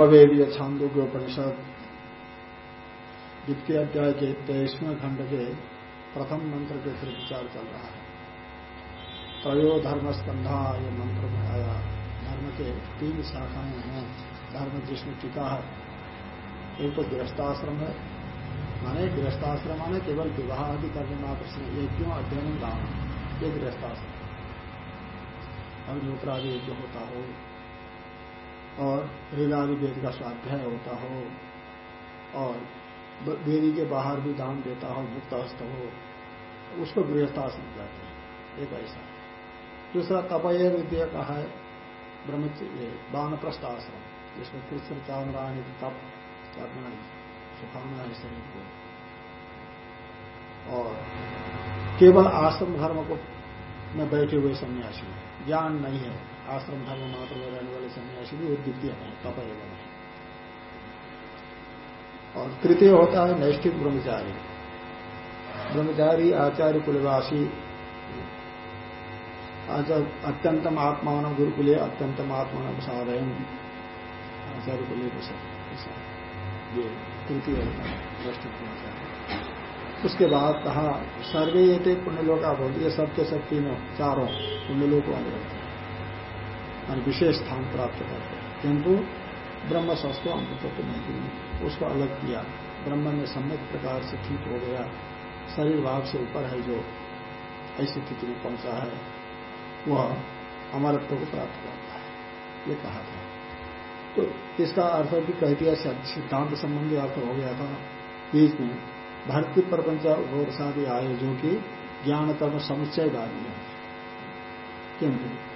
सामवेदीय छांदोग्योपनिषद द्वितीय अध्याय के तेईसवें खंड के प्रथम मंत्र के फिर विचार चल रहा है। त्रयो धर्म स्कंधा ये मंत्र में आया धर्म के तीन शाखाएँ हैं। धर्म जिसमें टीका है, एक तो गृहस्थाश्रम है। माने गृहस्थाश्रम माने केवल विवाह आदि करने मात्र से यज्ञों अध्ययन दान ये गृहस्थाश्रम। अग्निहोत्र आदि यज्ञ होता हो और ऋगादि वेद का स्वाध्याय होता हो, और वेदी के बाहर भी दान देता हो मुक्त हस्त हो, उसको गृहस्थाश्रम कहते हैं। एक ऐसा। दूसरा, तपय विद्या का है ब्रह्मचर्य बानप्रस्थ आश्रम जिसमें कृष्ण चावराणी तप करना सुखाना है शरीर को। और केवल आश्रम धर्म को में बैठे हुए सन्यासी ज्ञान नहीं है। आश्रम धर्म मात्र में रहने वाले सन्यासी भी वो द्वितीय है तपय है। और तृतीय होता है नैष्ठिक ब्रह्मचारी। ब्रह्मचारी, आचार्य कुलवासी अत्यंतम आत्मान गुरुकुले अत्यंतम आत्मान साधयन। आचार्य कुल ये तृतीय होता है, नैष्ठिक ब्रह्मचारी। उसके बाद कहा, सर्वे ये थे पुण्यलोका बोलते ये सबके सब तीनों चारों पुण्यलोक वाले होते विशेष स्थान प्राप्त करते किंतु ब्रह्म सस्तो अमृत तो नहीं उसको अलग किया। ब्रह्म में सम्यक प्रकार से ठीक हो गया। शरीर भाव से ऊपर है जो ऐसी स्थिति में पहुँचा है, वह अमरत्व को प्राप्त करता है। ये कहा था। तो इसका अर्थ भी कह दिया सिद्धांत संबंधी अर्थ हो गया था। बीच में भक्ति प्रपंच घोरसादी आए जो कि ज्ञान कर्म समुच्चयवादी है। किंतु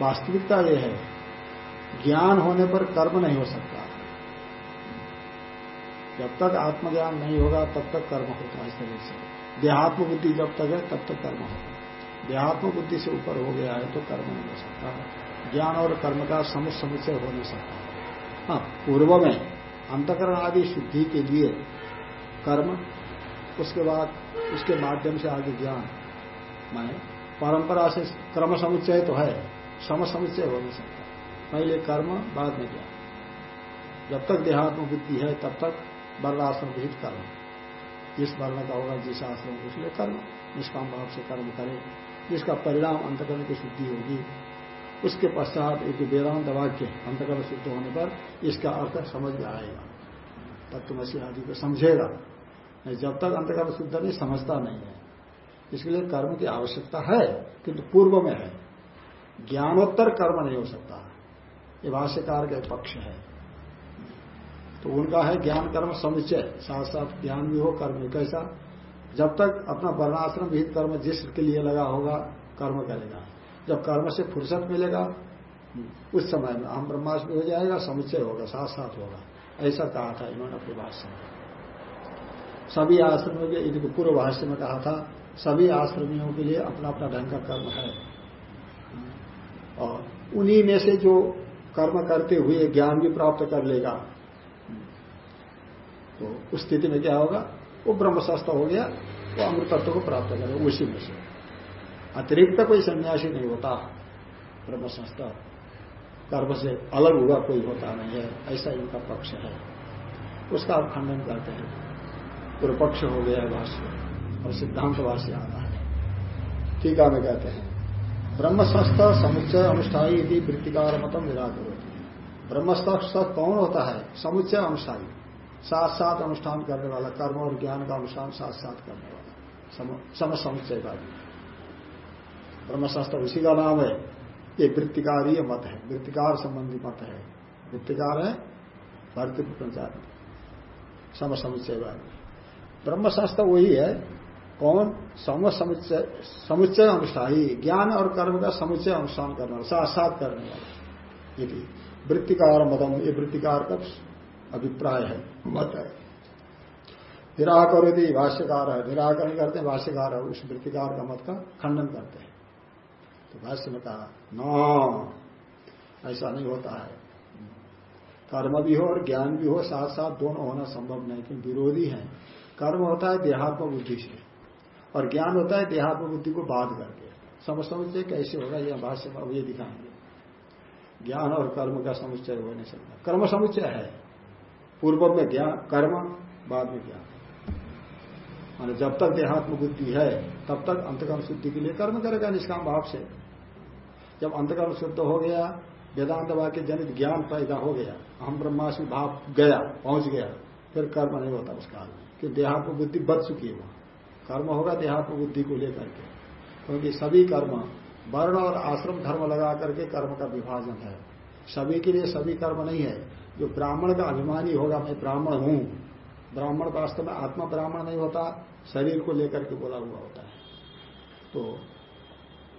वास्तविकता यह है, ज्ञान होने पर कर्म नहीं हो सकता। जब तक आत्मज्ञान नहीं होगा, तब तक कर्म होता है इस शरीर से। देहात्म बुद्धि जब तक है, तब तक कर्म होगा। देहात्म बुद्धि से ऊपर हो गया है तो कर्म नहीं हो सकता। ज्ञान और कर्म का समुच समुचय हो नहीं सकता। हाँ पूर्व में अंतकरण आदि शुद्धि के लिए कर्म, उसके बाद उसके माध्यम से आगे ज्ञान, माने परंपरा से क्रम समुच्चय तो है। सम समुच्चय हो नहीं सकता। पहले कर्म बाद में ज्ञान जब तक देहात्म बुद्धि है, तब तक वर्णाश्रम विहित कर्म। जिस वर्ण का होगा, जिस आश्रम उसलिए कर्म। निष्काम भाव से कर्म करे। जिसका परिणाम अंतकरण की शुद्धि होगी। उसके पश्चात एक वेदांत वाक्य अंतकरण शुद्ध होने पर इसका अर्थ समझ में आएगा। तत्वमसी आदि को समझेगा। जब तक अंतकरण शुद्ध नहीं, समझता नहीं है। इसके लिए कर्म की आवश्यकता है, किंतु पूर्व में है। ज्ञानोत्तर कर्म नहीं हो सकता। ये भाष्यकार का पक्ष है। तो उनका है ज्ञान कर्म समुच्चय। साथ साथ ज्ञान भी हो, कर्म भी। कैसा? जब तक अपना वर्णाश्रम विहित कर्म जिसके लिए लगा होगा, कर्म करेगा। जब कर्म से फुर्सत मिलेगा, उस समय में हम ब्रह्मास भी हो जाएगा, समुच्चय होगा साथ साथ होगा। ऐसा कहा था इन्होंने अपने भाष्य में। सभी आश्रमियों के पूर्व भाष्य में कहा था, सभी आश्रमियों के लिए अपना अपना ढंग का कर्म है। और उन्हीं में से जो कर्म करते हुए ज्ञान भी प्राप्त कर लेगा। तो उस स्थिति में क्या होगा? वो ब्रह्मशास्त्र हो गया, वो अमृतत्व को प्राप्त करेगा उसी में से। अतिरिक्त कोई सन्यासी नहीं होता ब्रह्मशास्त्र। कर्म से अलग हुआ, कोई होता नहीं है, ऐसा इनका पक्ष है। उसका आप खंडन करते हैं। पूर्व पक्ष हो गया है भाष्य, और सिद्धांत भाष्य आ रहा है टीका में कहते हैं। ब्रह्मस्थ समुच्चय अनुष्ठाई यदि वृत्तिकार मतम निराकर होती है ब्रह्मस्थ कौन होता है? समुच्चय अनुष्ठाई साथ साथ अनुष्ठान करने वाला, कर्म और ज्ञान का अनुष्ठान साथ साथ करने वाला। सम समुच्चय का ब्रह्मशास्त्र उसी का नाम है। ये वृत्तिकारीय मत है। वृत्तिकार संबंधी मत है। वृत्तिकार है, भारतीय समुच्चय ब्रह्म शास्त्र वही है कौन? सम समुच्चय समुच्चय अनुष्ठाई ज्ञान और कर्म का समुच्चय अनुष्ठान करने वाला साथ साथ करने वाला। यदि वृत्तिकार मदम, ये वृत्तिकार का अभिप्राय है, मत है। निराकर यदि भाष्यकार है। निराकरण करते हैं, भाष्यकार है। उस वृत्तिकार का मत का खंडन करते हैं। तो भाष्य में कहा न ऐसा नहीं होता है। कर्म भी हो और ज्ञान भी हो साथ साथ दोनों होना संभव नहीं, क्योंकि विरोधी है। कर्म होता है, देहात्म बुद्धि से। और ज्ञान होता है देहात्म बुद्धि को बाध करके। समझ समझते कैसे होगा? यह भाष्य में ये दिखाएँगे। ज्ञान और कर्म का समुच्चय हो नहीं सकता। कर्म समुच्चय है। पूर्व में ज्ञान, कर्म, बाद में ज्ञान। मान जब तक देहात्म बुद्धि है, तब तक अंतकर्म शुद्धि के लिए कर्म करेगा निष्काम भाव से। जब अंतकर्म शुद्ध हो गया, वेदांत वाक्य जनित ज्ञान पैदा हो गया हम ब्रह्मास्मि भाव गया, पहुँच गया, फिर कर्म नहीं होता उस काल में। कि देहात्म बुद्धि बच चुकी है वहाँ। कर्म होगा देहात्म बुद्धि को लेकर के। क्योंकि सभी कर्म, वर्ण और आश्रम धर्म लगा करके कर्म का विभाजन है। सभी के लिए सभी कर्म नहीं है। जो ब्राह्मण का अभिमानी होगा, मैं ब्राह्मण हूँ। ब्राह्मण वास्तव में आत्मा ब्राह्मण नहीं होता, शरीर को लेकर के बोला हुआ होता है। तो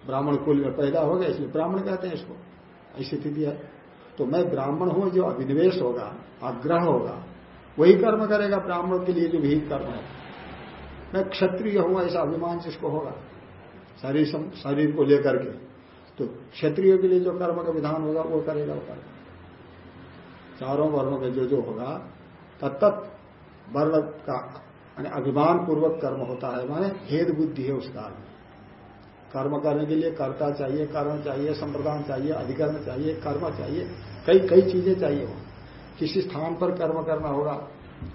ब्राह्मण कुल में पैदा हो गया इसलिए ब्राह्मण कहते हैं इसको। ऐसी स्थिति है। तो मैं ब्राह्मण हूँ, जो अभिनिवेश होगा, आग्रह होगा, वही कर्म करेगा ब्राह्मण के लिए जो भी कर्म है। मैं क्षत्रिय हूँ ऐसा अभिमान जिसको होगा? शरीर शरीर को लेकर के। तो क्षत्रिय के लिए जो कर्म का विधान होगा, वो करेगा वो कर्म। चारों वर्णों में जो जो होगा तत्त वर्ण का अभिमान पूर्वक कर्म होता है, माने भेद बुद्धि है उस काल में कर्म करने के लिए कर्ता चाहिए कर्म चाहिए, संप्रदान चाहिए, अधिकरण चाहिए, कर्म चाहिए, कई कई चीज़ें चाहिए। किसी स्थान पर कर्म करना होगा,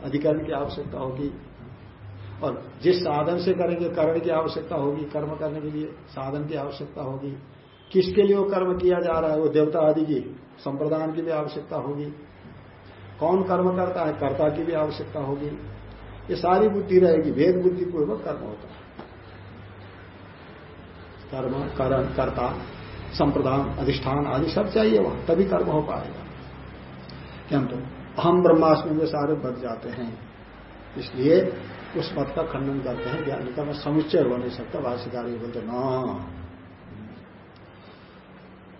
अधिकरण की आवश्यकता होगी और जिस साधन से करेंगे, करण की आवश्यकता होगी, कर्म करने के लिए साधन की आवश्यकता होगी। किसके लिए वो कर्म किया जा रहा है? वो देवता आदि की, संप्रदान की भी आवश्यकता होगी। कौन कर्म करता है? कर्ता की भी आवश्यकता होगी। ये सारी बुद्धि रहेगी भेद बुद्धि पूर्वक कर्म होता है। कर्म, करण, कर्ता, संप्रदान, अधिष्ठान आदि सब चाहिए वहाँ, तभी कर्म हो पाएगा। किंतु हम ब्रह्मास्मि में सारे बच जाते हैं। इसलिए उस मत का खंडन करते हैं, ज्ञान का मैं समुच्चय हो नहीं सकता, भाष्यकार ये बोलते न।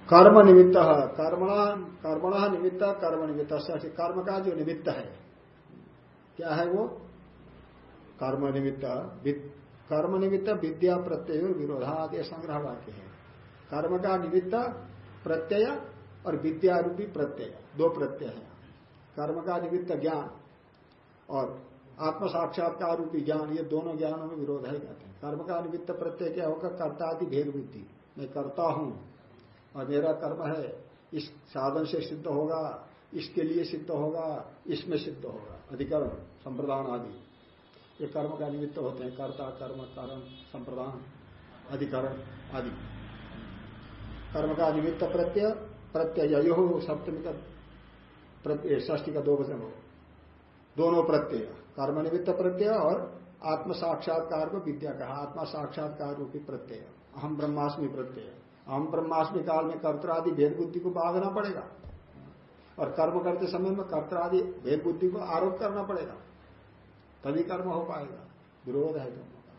कर्म निमित्त, कर्मणा कर्मणा निमित्त, कर्म निमित्त कर्म का जो निमित्त है, क्या है वो? कर्म निमित्त कर्म निमित्त विद्या प्रत्यय विरोधा विरोधात संग्रह वाक्य है। कर्म का निमित्त प्रत्यय और विद्या रूपी प्रत्यय, दो प्रत्यय है। कर्म का निमित्त ज्ञान और आत्म साक्षात्कार रूपी ज्ञान, ये दोनों ज्ञानों में विरोध है कहते हैं। कर्म का निमित्त प्रत्यय क्या होगा? कर्ता आदि भेद बुद्धि मैं करता हूँ और मेरा कर्म है, इस साधन से सिद्ध होगा, इसके लिए सिद्ध होगा, इसमें सिद्ध होगा। अधिकरण, संप्रदान आदि। ये कर्म का निमित्त होते हैं। कर्ता, कर्म, कारण, संप्रदान, अधिकरण आदि। कर्म का निमित्त प्रत्यय प्रत्यय सप्तमी का प्रत्यय ष्टी का दो वचन हो। दोनों प्रत्यय। कर्म निमित्त प्रत्यय और आत्म साक्षात्कार को विद्या कहा। आत्मा साक्षात्कार रूपी प्रत्यय। अहम ब्रह्मास्मि प्रत्यय। अहम ब्रह्मास्मि काल में कर्तरादि भेद बुद्धि को बांधना पड़ेगा। और कर्म करते समय में कर्तरादि भेद बुद्धि को आरोप करना पड़ेगा। तभी कर्म हो पाएगा। विरोध है दोनों का।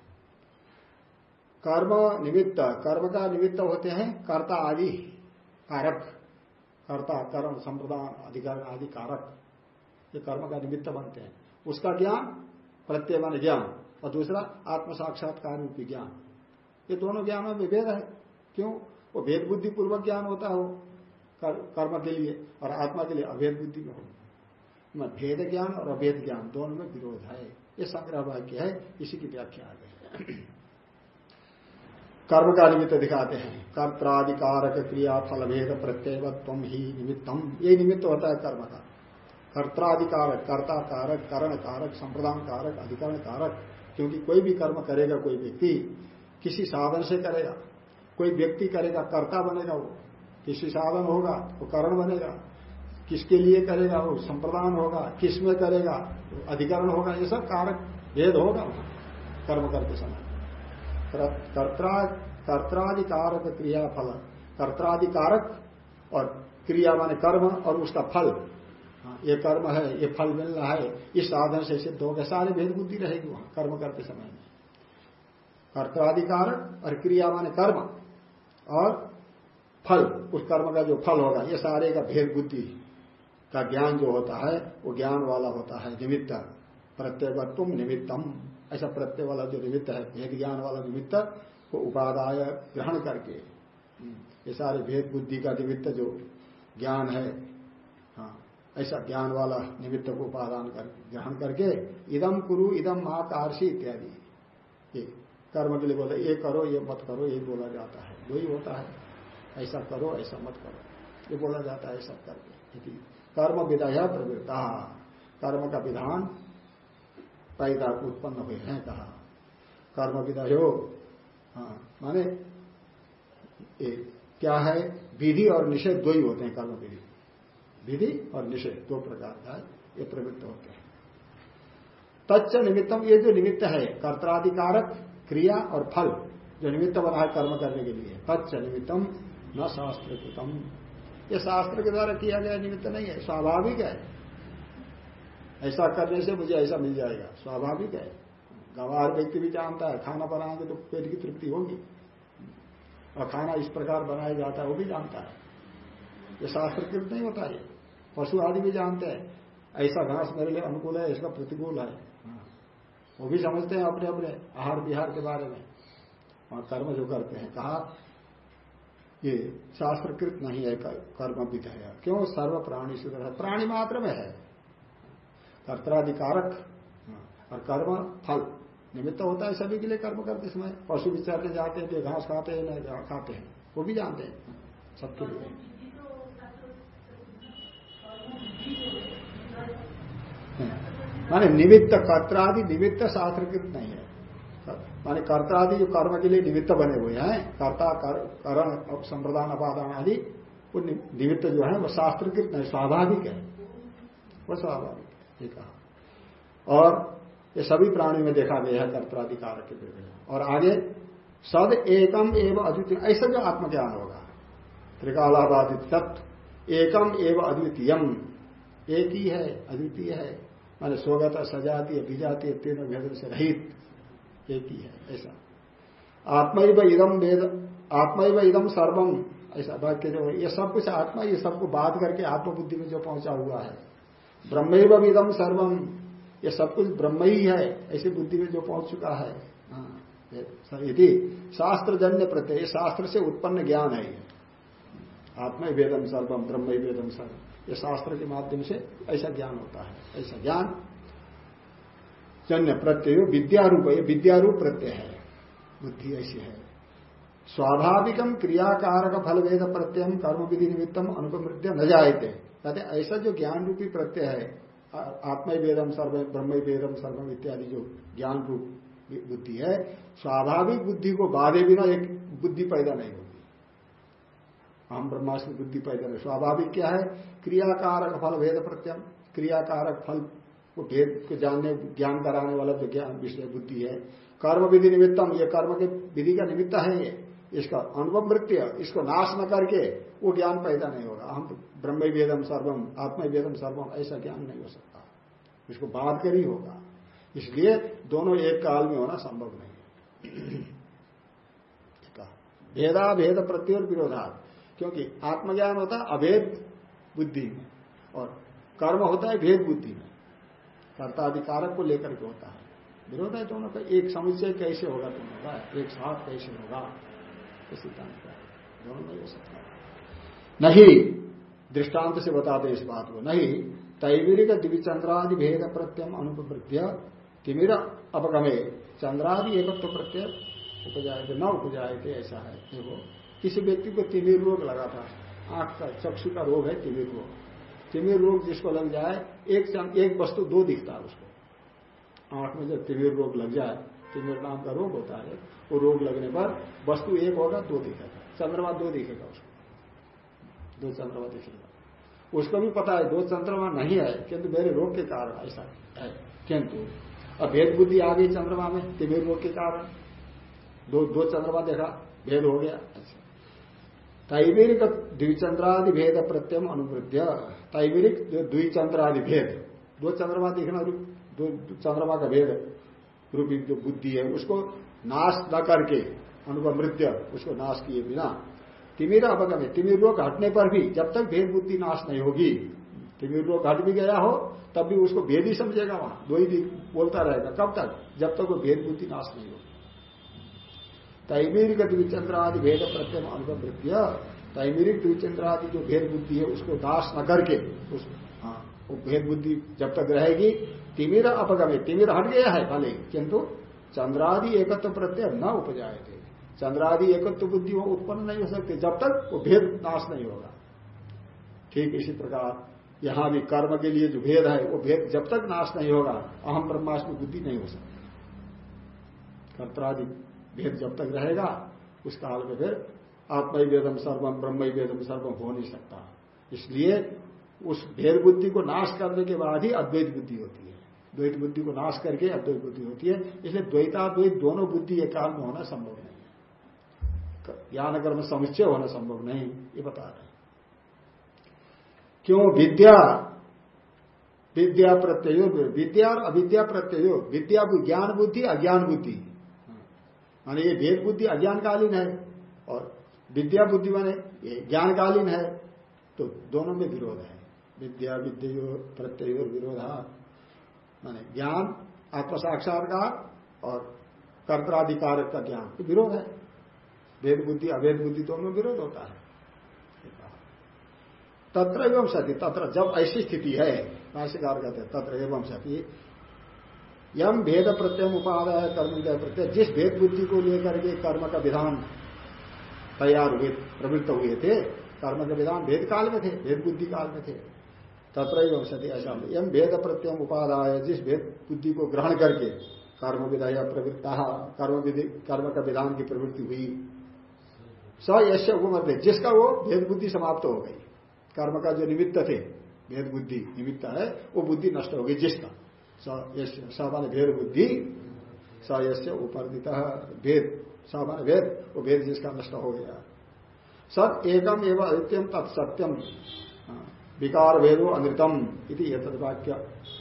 कर्म निमित्त, कर्म का निमित्त होते हैं कर्ता आदि कारक। कर्ता, कर्म, संप्रदान, अधिकार आदि कारक। ये कर्म का निमित्त बनते हैं। उसका ज्ञान प्रत्यय मान ज्ञान, और दूसरा आत्म साक्षात्कार रूपी ज्ञान। ये दोनों ज्ञानों में भेद है। क्यों? वो भेद बुद्धि पूर्वक ज्ञान होता है कर्म के लिए, और आत्मा के लिए अभेद बुद्धि में हो। भेद ज्ञान और अभेद ज्ञान दोनों में विरोध है। ये संग्रह वाक्य है, इसी की व्याख्या आ गई। कर्म का निमित्त दिखाते हैं। कर्त्राधिकारक क्रिया फल भेद प्रत्यय तुम ही निमित्तम। ये निमित्त होता है कर्म का। कर्ताधिकारक कर्ता कारक करण कारक संप्रदान कारक अधिकरण कारक क्योंकि कोई भी कर्म करेगा, कोई व्यक्ति किसी साधन से करेगा, कोई व्यक्ति करेगा, कर्ता बनेगा वो। किसी साधन होगा, वो करण बनेगा। किसके लिए करेगा वो? संप्रदान होगा। किसमें करेगा? तो अधिकरण होगा। ये सब कारक भेद होगा। कर्म करते समय। कर्त्राधिकारक क्रिया फल कर्त्राधिकारक और क्रिया माने कर्म और उसका फल। ये कर्म है, ये फल मिलना है, इस साधन से सिद्ध हो गया सारे भेद बुद्धि रहेगी वहाँ, कर्म करते समय। में कर्ताधिकार और क्रिया माने कर्म और फल, उस कर्म का जो फल होगा, ये सारे का भेद बुद्धि का ज्ञान जो होता है, वो ज्ञान वाला होता है, निमित्त। प्रत्यय तुम निमित्तम। ऐसा प्रत्यय वाला जो निमित्त है, भेद ज्ञान वाला निमित्त को उपादाय ग्रहण करके ये सारे भेद बुद्धि का निमित्त जो ज्ञान हाँ ऐसा ज्ञान वाला निमित्त को उपादान कर, ग्रहण करके इदम कुरु, इदम माँ कारसी इत्यादि कर्म के लिए बोला, ये करो, ये मत करो, ये बोला जाता है। दो ही होता है। ऐसा करो, ऐसा मत करो। ये बोला जाता है सब करके। कर्म विधय प्रवृत्ता। कर्म का विधान पैदा उत्पन्न हुए हैं, कहा। कर्म विधयो हाँ माने क्या है? विधि और निषेध दो ही होते हैं कर्म विधि। विधि और निषेध, दो प्रकार का ये प्रवृत्त होते हैं। तच्च निमित्तम, ये जो निमित्त है कर्ताधिकारक क्रिया और फल, जो निमित्त बना है कर्म करने के लिए, तच्च निमित्तम न शास्त्रकृतम। ये शास्त्र के द्वारा किया गया निमित्त नहीं है, स्वाभाविक है। ऐसा करने से मुझे ऐसा मिल जाएगा, स्वाभाविक है। गवार व्यक्ति भी जानता है, खाना बनाएँगे तो पेट की तृप्ति होगी। और खाना इस प्रकार बनाया जाता है, वो भी जानता है। ये शास्त्रकृत नहीं होता है पशु आदि भी जानते हैं। ऐसा घास मेरे लिए अनुकूल है, इसका प्रतिकूल है। वो भी समझते हैं अपने अपने आहार विहार के बारे में। और कर्म जो करते हैं, कहा, ये शास्त्रकृत नहीं है कर्म विधेय क्यों? सर्व प्राणी से प्राणी मात्र में है। कर्ताधिकारक और कर्म फल निमित्त होता है, सभी के लिए कर्म करते समय। पशु विचारने जाते हैं घास खाते हैं खाते हैं। वो भी जानते हैं। सबके लिए। माने निमित्त कर्तादि निमित्त शास्त्रकृत नहीं है। माने कर्तादि जो कर्म के लिए निमित्त बने हुए हैं, कर्ता करण संप्रदान, अपादान आदि, वो निमित्त जो है, वो शास्त्रकृत नहीं, स्वाभाविक है। वो स्वाभाविक है कहा। और ये सभी प्राणी में देखा गया है कर्ताधिकार के विभिन्न। और आगे, सद एकम एवं अद्वितीय, ऐसा जो आत्मज्ञान होगा त्रिकालाबादित तत्व, एकम एवं अद्वितीयम। एक ही है अद्वितीय है। माने स्वगत सजातीय विजातीय तीन भेद से रहित एक ही है ऐसा। आत्मैव इदम वेद आत्मैव इदम सर्वम ऐसा वाक्य जो ये सब कुछ आत्मा ये सबको बात करके आत्मबुद्धि में जो पहुँचा हुआ है। ब्रह्म इदम सर्वम ये सब कुछ ब्रह्म ही है ऐसी बुद्धि में जो पहुँच चुका है। हाँ, यदि शास्त्र जन्य प्रत्यय शास्त्र से उत्पन्न ज्ञान है आत्मा वेदम सर्वम ब्रह्म वेदम सर्व। ये शास्त्र के माध्यम से ऐसा ज्ञान होता है, ऐसा ज्ञान जन्य प्रत्यय विद्यारूप, ये विद्यारूप प्रत्यय है, बुद्धि ऐसी है। स्वाभाविकम क्रियाकारक फल वेद प्रत्यय कर्म विधि निमित्तम अनुपमृत्य न जायते। कहते ऐसा जो ज्ञान रूपी प्रत्यय है आत्मा वेदम सर्व, ब्रह्म वेदम सर्वम इत्यादि जो ज्ञान रूप बुद्धि है, स्वाभाविक बुद्धि को बाधे बिना एक बुद्धि पैदा नहीं होगी हम ब्रह्मास्म बुद्धि पैदा नहीं स्वाभाविक क्या है? क्रियाकारक फल भेद प्रत्यम। क्रियाकारक फल को भेद को जानने, ज्ञान कराने वाला जो ज्ञान, विषय, बुद्धि है। कर्म विधि निमित्तम, ये कर्म के विधि का निमित्त है ये। इसका अनुभव मृत्यु, इसको नाश न करके वो ज्ञान पैदा नहीं होगा। हम ब्रह्म वेदम सर्वम, आत्म वेदम सर्वम, ऐसा ज्ञान नहीं हो सकता। इसको बात कर ही होगा। इसलिए दोनों एक काल में होना संभव नहीं भेदा, भेद प्रत्योर विरोधा क्योंकि आत्मज्ञान होता है अभेद बुद्धि में, और कर्म होता है भेद बुद्धि में। कर्ताधिकारक को लेकर के होता है। विरोध है दोनों का, एक समुच्चय कैसे होगा दोनों का एक साथ कैसे होगा? सिद्धांत का दोनों नहीं हो। सकता नहीं, दृष्टांत से बताते इस बात को। नहीं, तैवीरिक दिव्यचंद्रादि भेद प्रत्यम अनुपृत्य तिमिर अपगमे। चंद्रादि एकत्व प्रत्यय, उपजाए न उपजाए ऐसा है। देखो किसी व्यक्ति को तिमिर रोग लगा था, आँख का चक्षु का रोग है तिमिर रोग। तिमिर रोग जिसको लग जाए, एक एक वस्तु दो दिखता है उसको। आँख में जब तिमिर रोग लग जाए तिमिर नाम का रोग होता है, वो रोग लगने पर वस्तु एक होगा, दो दिखेगा। चंद्रमा दो दिखेगा उसको। दो चंद्रमा दिखेगा। उसको भी पता है, दो चंद्रमा नहीं है, किंतु मेरे रोग के कारण ऐसा है। किंतु, अब भेद बुद्धि आ गई चंद्रमा में तिमिर रोग के कारण। दो दो चंद्रमा देखा, भेद हो गया तैवीरिक द्विचंद्रादि भेद प्रत्यम अनुवृद्ध तैवीरिक द्विचंद्रादि भेद दो चंद्रमा दिखना दो चंद्रमा का भेद रूपी जो बुद्धि है, उसको नाश न करके अनुभव मृत्य उसको नाश किए बिना। तिमिर अपगमे, तिमिर रोग हटने पर भी जब तक भेद बुद्धि नाश नहीं होगी, तिमिर रोग हट भी गया हो, तब भी उसको भेद ही समझेगा वहाँ। दो ही बोलता रहेगा, कब तक? जब तक वो भेद बुद्धि नाश नहीं होगी। तैमीरिक द्विचंद्रादि भेद प्रत्यम अनुभव वृत्तिया तैमीरिक द्विचंद्रादि जो भेद बुद्धि है, उसको नाश न करके, उस हाँ वो भेद बुद्धि जब तक रहेगी, तिमिर अपगमे, तिमिर हट गया है भले, किंतु चंद्रादि एकत्व प्रत्यय न उपजाए थे। चंद्रादि एकत्व बुद्धि वो उत्पन्न नहीं हो सकती, जब तक वो भेद नाश नहीं होगा। ठीक इसी प्रकार, यहाँ भी कर्म के लिए जो भेद है, वो भेद जब तक नाश नहीं होगा, अहम ब्रह्मास्म बुद्धि नहीं हो सकती। कर्त्रादि भेद जब तक रहेगा, उस काल में फिर आत्मय वेदम सर्वम ब्रह्म वेदम सर्वम हो नहीं सकता। इसलिए उस भेद बुद्धि को नाश करने के बाद ही अद्वैत बुद्धि होती है। द्वैत बुद्धि को नाश करके अद्वैत बुद्धि होती है। इसलिए द्वैताद्वैत दोनों बुद्धि एक काल में होना संभव नहीं है। ज्ञान कर्म समुच्चय होना संभव नहीं, ये बता रहे क्यों? विद्या विद्या प्रत्यय, विद्या और अविद्या प्रत्यय, विद्या ज्ञान बुद्धि, अज्ञान बुद्धि। माने ये भेद बुद्धि अज्ञानकालीन है और विद्या बुद्धि माने ये ज्ञानकालीन है तो दोनों में विरोध है। विद्या विद्यो प्रत्यय, विरोधा। माने ज्ञान आत्म साक्षात्कार और कर्ताधिकार का ज्ञान तो विरोध है। वेद बुद्धि, अवेद बुद्धि दोनों विरोध होता है। तत्र एवं सती, तत्र जब ऐसी स्थिति है, भाष्यकार कहते हैं, तत्र एवं सती। यम भेद प्रत्यय उपादाय कर्म प्रत्यय। जिस भेद बुद्धि को लेकर के कर्म का विधान तैयार हुए, प्रवृत्त हुए थे, कर्म के विधान भेद काल में थे, भेद बुद्धि काल में थे। तत्र सती ऐसा यम भेद प्रत्यय उपादाय, जिस भेद बुद्धि को ग्रहण करके कर्म विधाया प्रवृत्ता, कर्म कर्म का विधान की प्रवृत्ति हुई, स यश उपमर्द जिसका वो भेद बुद्धि समाप्त हो गई। कर्म का जो निमित्त थे, भेद बुद्धि निमित्त है, वो बुद्धि नष्ट हो गई जिसका। स मान भेद बुद्धि स यश उपर्दित भेद स मान भेद वो भेद जिसका नष्ट हो गया। सत एकम एवं अद्वितीयम तत्सत्यम विकार भेदो अमृतम इति वाक्य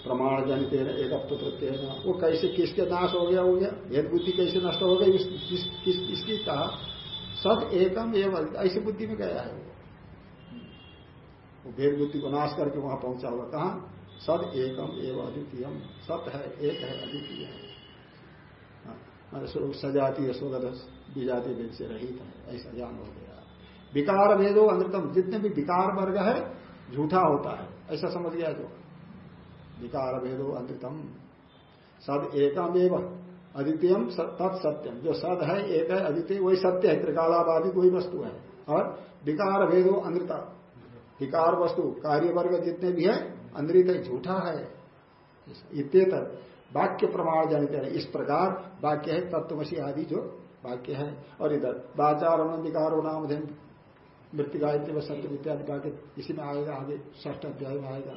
प्रमाण जनित एकत्व प्रत्यय वो कैसे, किसके नाश हो गया हो गया भेद बुद्धि कैसे नष्ट हो गई? इसकी कहा? सत एकम एवं ऐसी बुद्धि में गया है वो। भेद बुद्धि को नाश करके वहाँ पहुँचा हुआ कहा? सद एकम एवं अद्वितीयम सत है एक है अद्वितीय है। हाँ, सजातीय स्वगत विजातीय भेद से रहित है ऐसा ज्ञान हो गया। विकार भेदो अमृतम जितने भी विकार वर्ग है झूठा होता है ऐसा समझ गया जो विकार भेदो अद्वितम सद एकम एवं अद्वितीयम तत्सत्यम जो सद है एक है अद्वितीय वही सत्य है त्रिकालाबादी कोई वस्तु है। और विकार भेदो अमृता विकार वस्तु कार्य वर्ग जितने भी है है झूठा है। इतर वाक्य प्रमाण जनित है इस प्रकार वाक्य है तत्वशी आदि जो वाक्य है। और इधर वाचारण विकारो नाम मृतिका इतने सत्य इत्यादि का इसी में आएगा आगे ष्ठ अध्याय में आएगा।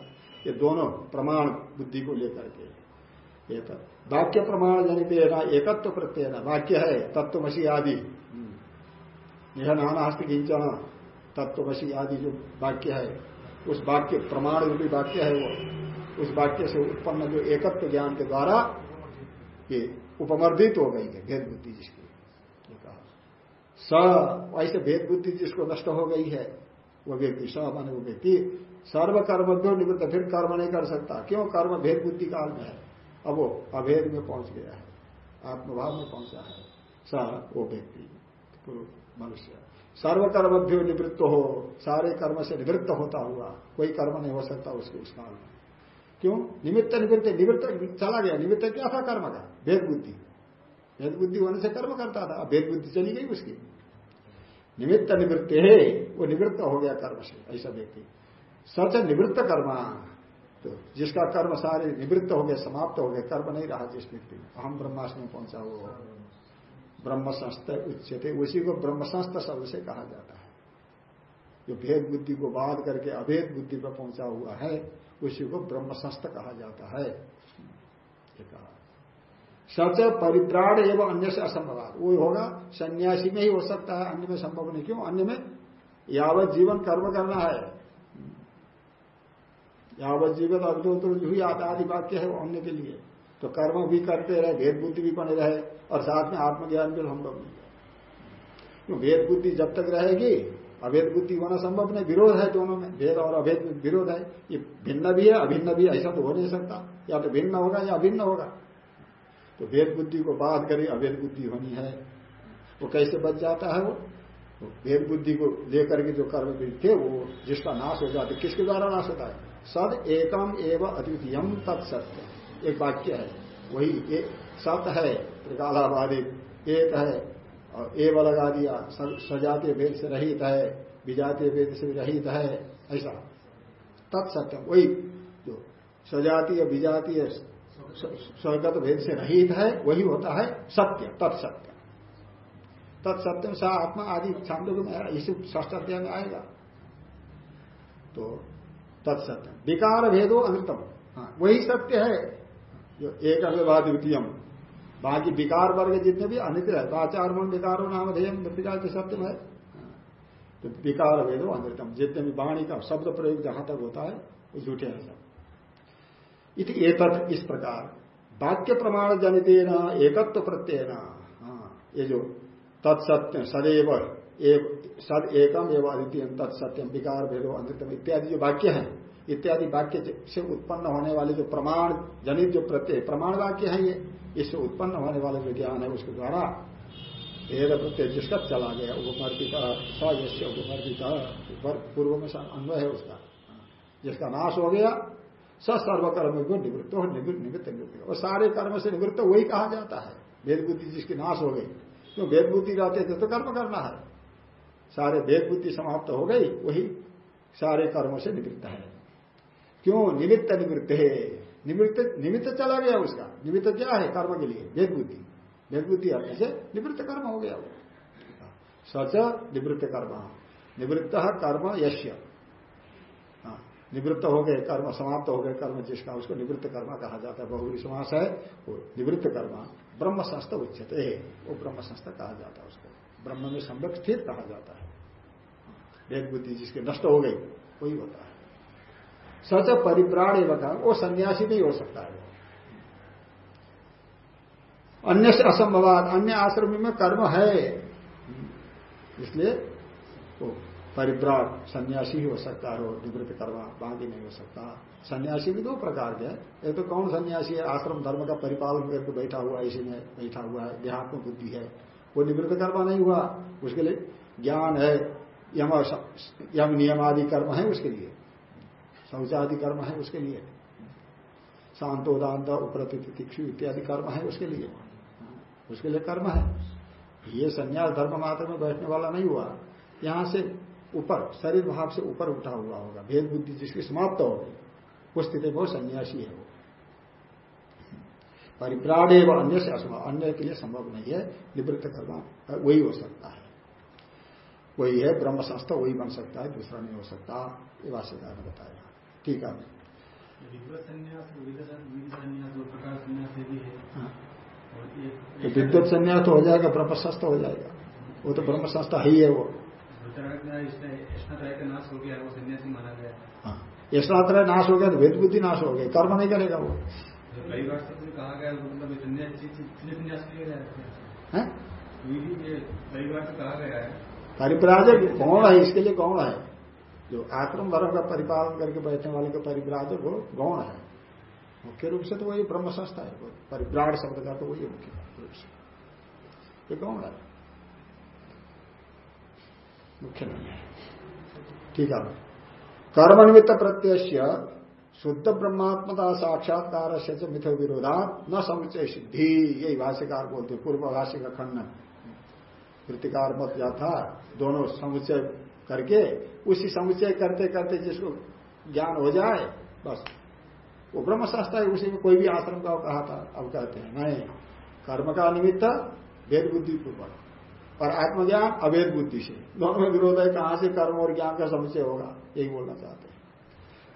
ये दोनों प्रमाण बुद्धि को लेकर के। ये तो वाक्य प्रमाण जनित ना एकत्व प्रत्यय ना वाक्य है तत्वमसी आदि। यह नानास्त किंचन तत्वमसी आदि जो वाक्य है उस वाक्य, प्रमाण रूपी वाक्य है वो, उस वाक्य से उत्पन्न जो एकत्व ज्ञान के द्वारा ये उपमर्दित हो गई है, भेद बुद्धि जिसकी। स ऐसे भेद बुद्धि जिसको नष्ट हो गई है, वो व्यक्ति, स माने वो व्यक्ति, सर्व कर्म क्यों निवृत्त, फिर कर्म नहीं कर सकता? क्यों कर्म भेद बुद्धि काल में है? अब वो अभेद में पहुँच गया है, आत्मभाव में पहुँचा है, स वो व्यक्ति मनुष्य। सर्व कर्मभ्यो निवृत्त हो, सारे कर्म से निवृत्त होता हुआ, कोई कर्म नहीं हो सकता उसके उस काल में। क्यों? निमित्त निवृत्त निवृत्त चला गया। निमित्त क्या था? कर्म का। भेद बुद्धि। भेद बुद्धि होने से कर्म करता था भेद बुद्धि चली गई उसकी। निमित्त निवृत्त है, वो निवृत्त हो गया कर्म से, ऐसा व्यक्ति। सच निवृत्त कर्म तो जिसका कर्म सारे निवृत्त हो गए, समाप्त हो गए, कर्म नहीं रहा जिस व्यक्ति हम ब्रह्मास्म में पहुँचा वो। ब्रह्म संस्थ उच्चते उसी को ब्रह्म संस्थ शब्द से कहा जाता है। जो भेद बुद्धि को बाध करके अभेद बुद्धि पर पहुँचा हुआ है, उसी को ब्रह्म संस्थ कहा जाता है। कहा। सच परिप्राण एवं अन्य से असंभव वो होगा, सन्यासी में ही हो सकता है, अन्य में संभव नहीं। क्यों? अन्य में यावत जीवन कर्म करना है। यावत जीवन अवधो तो जो ही आदि वाक्य है वो अन्य के लिए। तो कर्म भी करते रहे भेद बुद्धि भी बने रहे, और साथ में आत्मज्ञान भी संभव नहीं है क्यों भेद बुद्धि जब तक रहेगी अभेद बुद्धि होना संभव नहीं, विरोध है दोनों में, भेद और अभेद विरोध है। ये भिन्न भी है, अभिन्न भी, ऐसा तो हो नहीं सकता। या तो भिन्न होगा या अभिन्न होगा। तो भेद बुद्धि को बात करें अभेद बुद्धि होनी है। वो कैसे बच जाता है वो? तो भेद बुद्धि को लेकर के जो कर्म थे, वो जिसका नाश हो जाते, किसके द्वारा नाश होता है? सद एकम एवं अद्वितीयम तत्सत्य। एक वाक्य है। वही एक सत है त्रिकालाबाधित एक है, और एव लगा दिया सजातीय भेद से रहित है, विजातीय भेद से रहित है, ऐसा। तत्सत्यम वही जो सजातीय, विजातीय स्वगत भेद से रहित है, वही होता है सत्य तत्सत्य तत्सत्यम सा आत्मा आदि छांदों में आया इसी ष्ट अध्याय में आएगा। तो तत्सत्य विकार भेदो अमृतम हाँ वही सत्य है। जो एक अव्यवाद द्वितीयम बाकी विकार वर्ग जितने भी अनित्र है आचार मन विकारो नाम धेयम विकार के सत्य है। तो विकार भेदो अमृतम जितने भी वाणी का शब्द प्रयोग जहाँ तक होता है, वो झूठे हैं सब। एक इस प्रकार। वाक्य प्रमाण जनित न एकत्व प्रत्यय न हाँ ये जो तत्सत्य, सदैव सद एकम एवं अद्वितीय तत्सत्यम, विकार भेदो अमृतम इत्यादि जो वाक्य है इत्यादि वाक्य से उत्पन्न होने वाले जो प्रमाण जनित जो प्रत्यय, प्रमाण वाक्य है ये, इससे उत्पन्न होने वाले जो ज्ञान है उसके द्वारा भेद प्रत्यय जिसका चला गया स यश्य उपमर्पिता पूर्व में अन्वय है उसका। जिसका नाश हो गया, स सर्वकर्म को निवृत्त हो निवृत्त निवृत्त और सारे कर्म से निवृत्त वही कहा जाता है। वेद बुद्धि जिसकी नाश हो गई। क्यों? वेद बुद्धि रहते थे तो कर्म करना है। सारे वेद बुद्धि समाप्त हो गई, वही सारे कर्मों से निवृत्त है। क्यों? निमित्त निवृत्त है। निवृत्त निमित्त चला गया उसका। निमित्त क्या है? कर्म के लिए। वेद बुद्धि वेद बुद्धि आने से निवृत्त कर्म हो गया वो। सच निवृत्त कर्म। निवृत्त कर्म यश्य। हाँ, निवृत्त हो गए कर्म समाप्त हो गए कर्म जिसका उसको निवृत्त कर्म कहा जाता है। बहुरी समास है वो निवृत्त कर्म। ब्रह्म संस्थ उच्चते है। वो ब्रह्म संस्था कहा जाता है उसको। ब्रह्म में संरक्षित कहा जाता है। वेद बुद्धि जिसके नष्ट हो गई वही होता है। सच परिप्राण एवं वो सन्यासी नहीं हो सकता है। अन्य से असंभवाद अन्य आश्रम में कर्म है। इसलिए वो परिप्राण, सन्यासी ही हो सकता है, निवृत्त कर्म बाकी नहीं हो सकता। सन्यासी भी दो प्रकार के एक तो कौन सन्यासी है? आश्रम धर्म का परिपालन करके बैठा हुआ इसी में बैठा हुआ है, देहात्म बुद्धि है। वो निवृत्त कर्म नहीं हुआ, उसके लिए ज्ञान है, यम यम नियम आदि कर्म है उसके लिए। शौचादि कर्म है उसके लिए। शांतोदांत उपरतिक्षु इत्यादि कर्म है उसके लिए। उसके लिए कर्म है। ये संन्यास धर्म मात्र में बैठने वाला नहीं हुआ। यहाँ से ऊपर, शरीर भाव से ऊपर उठा हुआ होगा। भेद बुद्धि जिसकी समाप्त हो गई, उस स्थिति में सन्यासी है वो। परिप्राण एवं अन्य से असंभव, अन्य के लिए संभव नहीं है, निवृत्त कर्म वही हो सकता है। वही है ब्रह्म संस्था वही बन सकता है, दूसरा नहीं हो सकता, ये भाष्यकार ने बताया। ठीक है। हाँ। तो विद्युत संन्यास तो हो जाएगा ब्रह्म संस्था हो जाएगा। वो तो ब्रह्म संस्था ही है वो। नाश हाँ यशनात्रय नाश हो गया तो वेद बुद्धि नाश हो गया कर्म नहीं करेगा वो। कई बार कहा गया परिप्राजक कौन है? इसके लिए कौन है? जो आक्रम धर्म का परिपालन करके बैठने वाले का परिव्राजक वो गौण है। मुख्य रूप से तो वही ब्रह्म संस्था है परिव्राण शब्द का तो वही मुख्य रूप से। ये गौण है। मुख्य नहीं है। ठीक है। कर्म निमित्त प्रत्यय शुद्ध ब्रह्मात्मता साक्षात्कार से मिथो विरोधा न समुचय सिद्धि। यही भाष्यकार बोलते पूर्व भाष्य का खंडन। कृतिकार मत या था दोनों समुचय करके उसी समुचय करते करते जिसको ज्ञान हो जाए, बस। वो ब्रह्म संस्था है, उसी में कोई भी आश्रम का कहा था, अब कहते हैं, नहीं। कर्म का निमित्त वेद बुद्धि पूर्वक और आत्मज्ञान अवेद बुद्धि से। दोनों में विरोध है, कहाँ से कर्म और ज्ञान का समुचय होगा? यही बोलना चाहते हैं।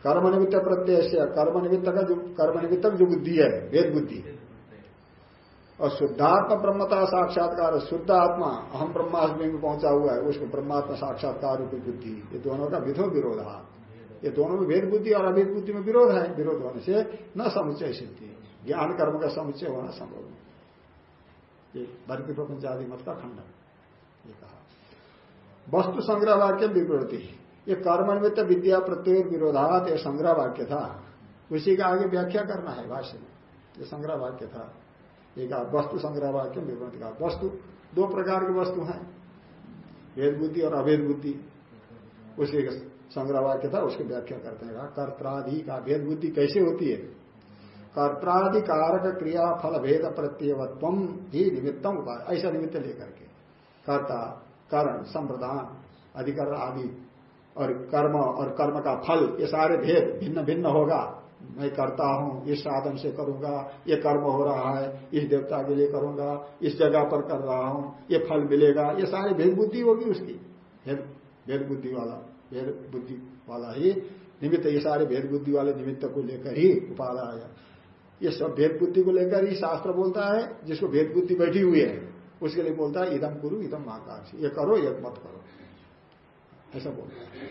कर्म निमित्त प्रत्यय से, कर्म निमित्त का जो, कर्म निमित्त जो बुद्धि है वेद बुद्धि और शुद्धात्मा ब्रह्मता साक्षात्कार, शुद्ध आत्मा, अहम ब्रह्मास्मि में पहुँचा हुआ है उसको ब्रह्मात्मा, साक्षात्कार रूपी बुद्धि। ये दोनों का विधो विरोधा ये दोनों में भेद बुद्धि और अभेद बुद्धि में विरोध है। विरोध होने से न समुचय सिद्धि, ज्ञान कर्म का समुचय होना संभव नहीं। भरती प्रपंच आदि मत का खंडन। ये कहा। वस्तु संग्रह वाक्य विवृति ये कर्म निमित्त विद्या प्रत्येक विरोधात यह संग्रह वाक्य था। उसी का आगे व्याख्या करना है भाष्य में। ये संग्रह वाक्य था। एक वस्तु संग्रह वाक्य विवृति का। वस्तु, दो प्रकार की वस्तु हैं। भेद बुद्धि और अभेद बुद्धि। उसी संग्रह वाक्य था, उसकी व्याख्या करते हैं। कर्त्रादि का भेद बुद्धि कैसे होती है? कर्त्रादि कारक क्रिया फल भेद प्रत्ययत्व ही निमित्तम उपाय। ऐसा निमित्त लेकर के। कर्ता, कर्ण संप्रदान अधिकरण आदि और कर्म और कर्म का फल, ये सारे भेद भिन्न भिन्न होगा। मैं करता हूँ, इस साधन से करूँगा, ये कर्म हो रहा है, इस देवता के लिए करूँगा, इस जगह पर कर रहा हूँ, ये फल मिलेगा, ये सारी भेद बुद्धि होगी उसकी। भेद बुद्धि वाला भेद बुद्धि वाला ही निमित्त, ये सारे भेद बुद्धि वाले निमित्त को लेकर ही उपाध्याय ये सब भेद बुद्धि को लेकर ही शास्त्र बोलता है, जिसको भेद बुद्धि बैठी हुई है, उसके लिए बोलता है इदम गुरु इदम महाकाश ये करो, ये मत करो। ऐसा बोलता है।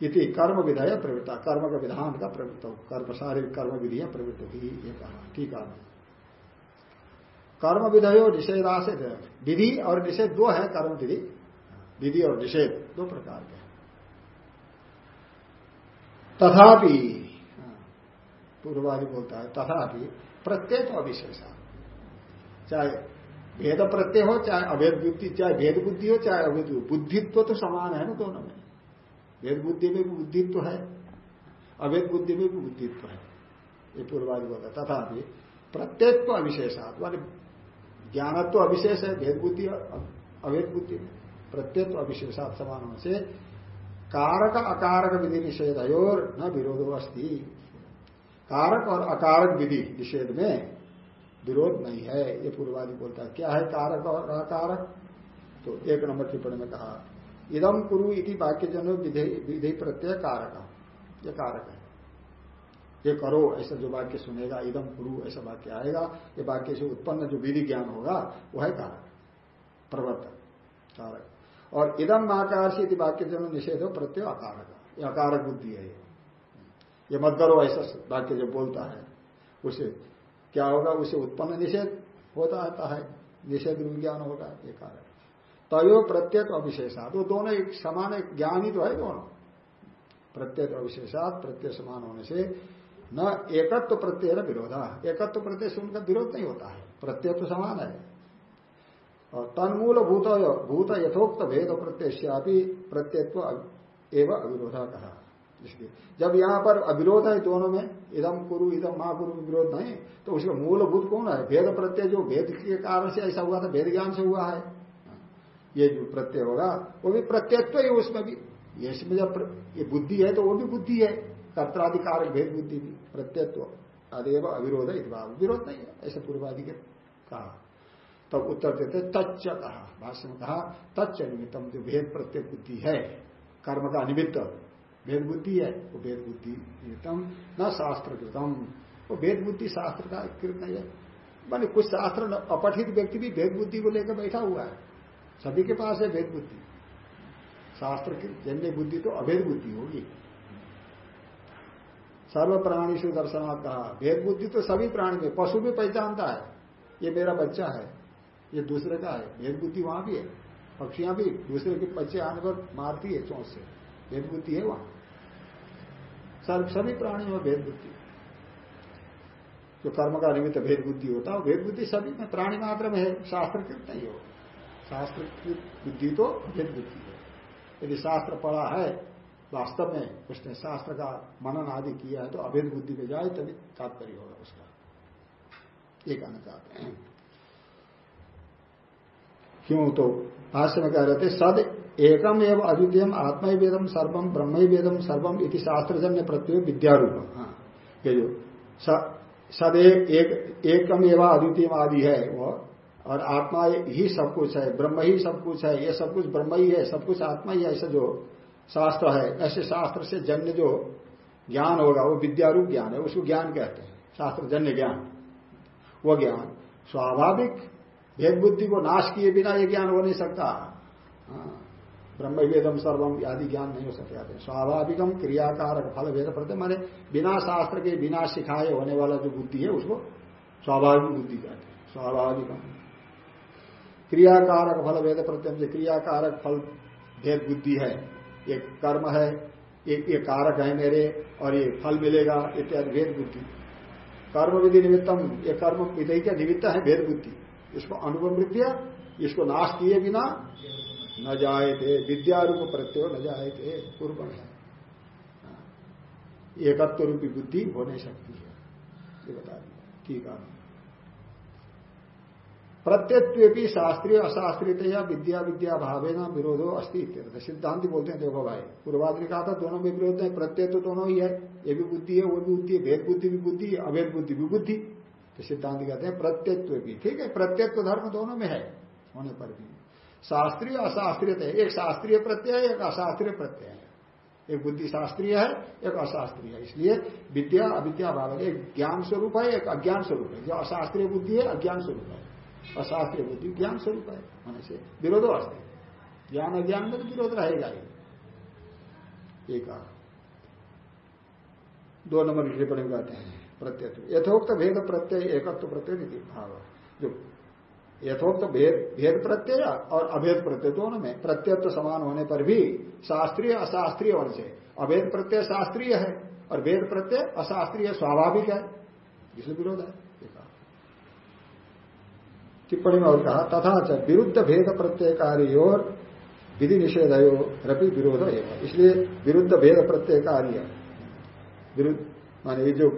इति कर्म विधय प्रवृत्ता। कर्म का विधान का प्रवृत्त कर्म, शारीरिक कर्म विधियाँ प्रवृत्त हुई ये कहा। ठीक है। कर्म विधयो निषेधा से विधि और निषेध दो है, कर्म विधि। विधि और निषेध दो प्रकार के तथापि पूर्वादि बोलता है, तथापि प्रत्येक अविशेषा चाहे भेद प्रत्यय हो, चाहे अभेद बुद्धि, चाहे भेद बुद्धि हो, चाहे अभेद बुद्धित्व तो समान है ना दोनों में। भेद बुद्धि में भी बुद्धित्व है अभेद बुद्धि में भी बुद्धित्व है। ये पूर्वादि बोलता तथापि प्रत्येक तो अविशेषात मान ज्ञानत्व अविशेष है भेद बुद्धि अभेद बुद्धि में। प्रत्येक तो अविशेषात समान से कारक अकारक विधि निषेध और न विरोधो अस्थि कारक और अकारक विधि निषेध में विरोध नहीं है। ये पूर्वादि बोलता क्या है कारक और अकारक? तो एक नंबर टिप्पणी में कहा इदम कुरु इति वाक्य जन विधि प्रत्यय कारक ये कारक है। ये करो, ऐसा जो वाक्य सुनेगा इदम कुरु, ऐसा वाक्य आएगा, ये वाक्य से उत्पन्न जो विधि ज्ञान होगा वह है कारक। प्रवर्तक कारक। और इदम आकार से यदि वाक्य जन निषेध हो प्रत्यय अकारक। ये अकारक बुद्धि है ये। मत करो, ऐसा वाक्य जो बोलता है, उसे क्या होगा? उसे उत्पन्न निषेध होता है, निषेध विज्ञान होगा, ये कारक। तयो प्रत्येक अविशेषात। वो दोनों एक समान ज्ञान ही तो है दोनों प्रत्येक अविशेषात, प्रत्यय समान होने से न एकत्व तो प्रत्यय विरोधा। एकत्व तो प्रत्यय से उनका विरोध नहीं होता है। प्रत्यय तो समान है। और तन्मूल भूत भूत यथोक्त भेद प्रत्यय प्रत्ययत्व एवं अविरोधा कहा। इसलिए जब यहाँ पर अविरोध है दोनों में, इदम कुरु, इदम माँ कुरु विरोध नहीं तो उसका मूलभूत कौन है? भेद प्रत्यय जो भेद के कारण से ऐसा हुआ था, भेद ज्ञान से हुआ है। ये जो प्रत्यय होगा, वो भी प्रत्यत्व ही उसमें भी। ये इसमें जब ये बुद्धि है तो वो भी बुद्धि है। कर्ताधिकार भेद बुद्धि भी प्रत्यत्व अदेव अविरोध विरोध नहीं है, ऐसे पूर्वादि के कहा। तब उत्तर देते, तच्च कहा। भाष्य में कहा, तच्च निमित्तम जो भेद प्रत्यय बुद्धि है, कर्म का निमित्त, भेद बुद्धि है, वो भेद बुद्धि निमित्तम, न शास्त्र कृतम वो भेद बुद्धि शास्त्र का कृत नहीं है। मानी कुछ शास्त्र अपठित व्यक्ति भी भेद बुद्धि को लेकर बैठा हुआ है। सभी के पास है भेद बुद्धि। शास्त्र की जन्य बुद्धि तो अभेद बुद्धि होगी। सर्व प्राणी से दर्शनाथ कहा भेद बुद्धि तो सभी प्राणी में पशु भी पहचानता है। ये मेरा बच्चा है, ये दूसरे का है। भेद बुद्धि वहाँ भी है। पक्षियाँ भी दूसरे के बच्चे आने पर मारती है चौंक से। भेद बुद्धि है वहाँ। सर्व सभी प्राणी में भेद बुद्धि। जो कर्म का निमित्त भेद बुद्धि होता है भेद बुद्धि सभी में, प्राणी मात्र में है। शास्त्र कृत नहीं होगा। शास्त्र की बुद्धि तो अभेद बुद्धि है। यदि शास्त्र पढ़ा है, वास्तव में उसने शास्त्र का मनन आदि किया है तो अभेद बुद्धि में जाए, तभी तात्पर्य होगा उसका। ये कहना चाहते हैं। क्यों तो भाष्य में कह रहे थे, सद एकम एवं अद्वितीय आत्मा वेदम सर्वम ब्रह्म वेदम सर्वम इति शास्त्रजन्य प्रत्यय विद्यारूप हाँ ये जो सद एक, एकम एवं अद्वितीय आदि है वह और आत्मा ही सब कुछ है, ब्रह्म ही सब कुछ है, ये सब कुछ ब्रह्म ही है, सब कुछ आत्मा ही ऐसा जो शास्त्र है, ऐसे शास्त्र से जन्य जो ज्ञान होगा, वो विद्यारूप ज्ञान है, उसको ज्ञान कहते हैं, शास्त्र जन्य ज्ञान, वो ज्ञान। स्वाभाविक भेद बुद्धि को नाश किए बिना ये ज्ञान हो नहीं सकता। हाँ। ब्रह्म वेदम सर्वम आदि ज्ञान नहीं हो सकते स्वाभाविकम क्रियाकारक फल भेद प्रत्यय, माने बिना शास्त्र के बिना सिखाए होने वाला जो बुद्धि है, उसको स्वाभाविक बुद्धि कहते हैं। स्वाभाविकम। क्रियाकारक फल भेद प्रत्यय से क्रियाकारक फल भेद बुद्धि है। एक कर्म है एक ये कारक है मेरे, और ये फल मिलेगा, इत्यादि भेद बुद्धि। कर्म विधि निमित्तम, ये कर्म विधि का निमित्त है भेद बुद्धि। इसको अनुपम वृत्तिया इसको नाश किए बिना न जाए थे विद्यारूप प्रत्यय न जाए थे पूर्व है। हाँ। एकत्व रूपी बुद्धि हो नहीं सकती है। ये बता दिया। ठीक है। प्रत्यत्व शास्त्रीय अशास्त्रीय विद्या विद्या भावे न विरोधो अस्थित सिद्धांत बोलते हैं, देखो भाई पूर्वाद ने कहा था, दोनों में विरोध है प्रत्यय तो दोनों ही है। ये भी बुद्धि है, वो भी बुद्धि है भेद बुद्धि भी बुद्धि अभेद बुद्धि भी बुद्धि। तो सिद्धांत कहते हैं प्रत्यत्व भी ठीक है? प्रत्यत्व धर्म दोनों में है, होने पर भी। शास्त्रीय अशास्त्रीय है एक शास्त्रीय प्रत्यय एक अशास्त्रीय प्रत्यय है। एक बुद्धि शास्त्रीय है, एक अशास्त्रीय है। इसलिए विद्या, अविद्या भाव एक ज्ञान स्वरूप है, एक अज्ञान स्वरूप है। जो अशास्त्रीय बुद्धि है, अज्ञान स्वरूप है। अशास्त्रीय बुद्धि ज्ञान स्वरूप है होने से विरोधो अस्थित ज्ञान अज्ञान में तो विरोध रहेगा ही। एक दो नंबर टिप्पणी कहते हैं, प्रत्यय यथोक्त भेद प्रत्यय, एकत्व प्रत्यय भाव। जो यथोक्त भेद भेद प्रत्यय और अभेद प्रत्यय दोनों में प्रत्यय तो समान होने पर भी शास्त्रीय, अशास्त्रीय होने से अभेद प्रत्यय शास्त्रीय है और भेद प्रत्यय अशास्त्रीय, स्वाभाविक है। जिसमें विरोध है। टिप्पणी में और कहा, तथा च विरुद्ध भेद प्रत्ययकारी और विधि निषेध रपी विरोध इसलिए विरुद्ध भेद प्रत्ययकारी विरुद्ध, माने ये जो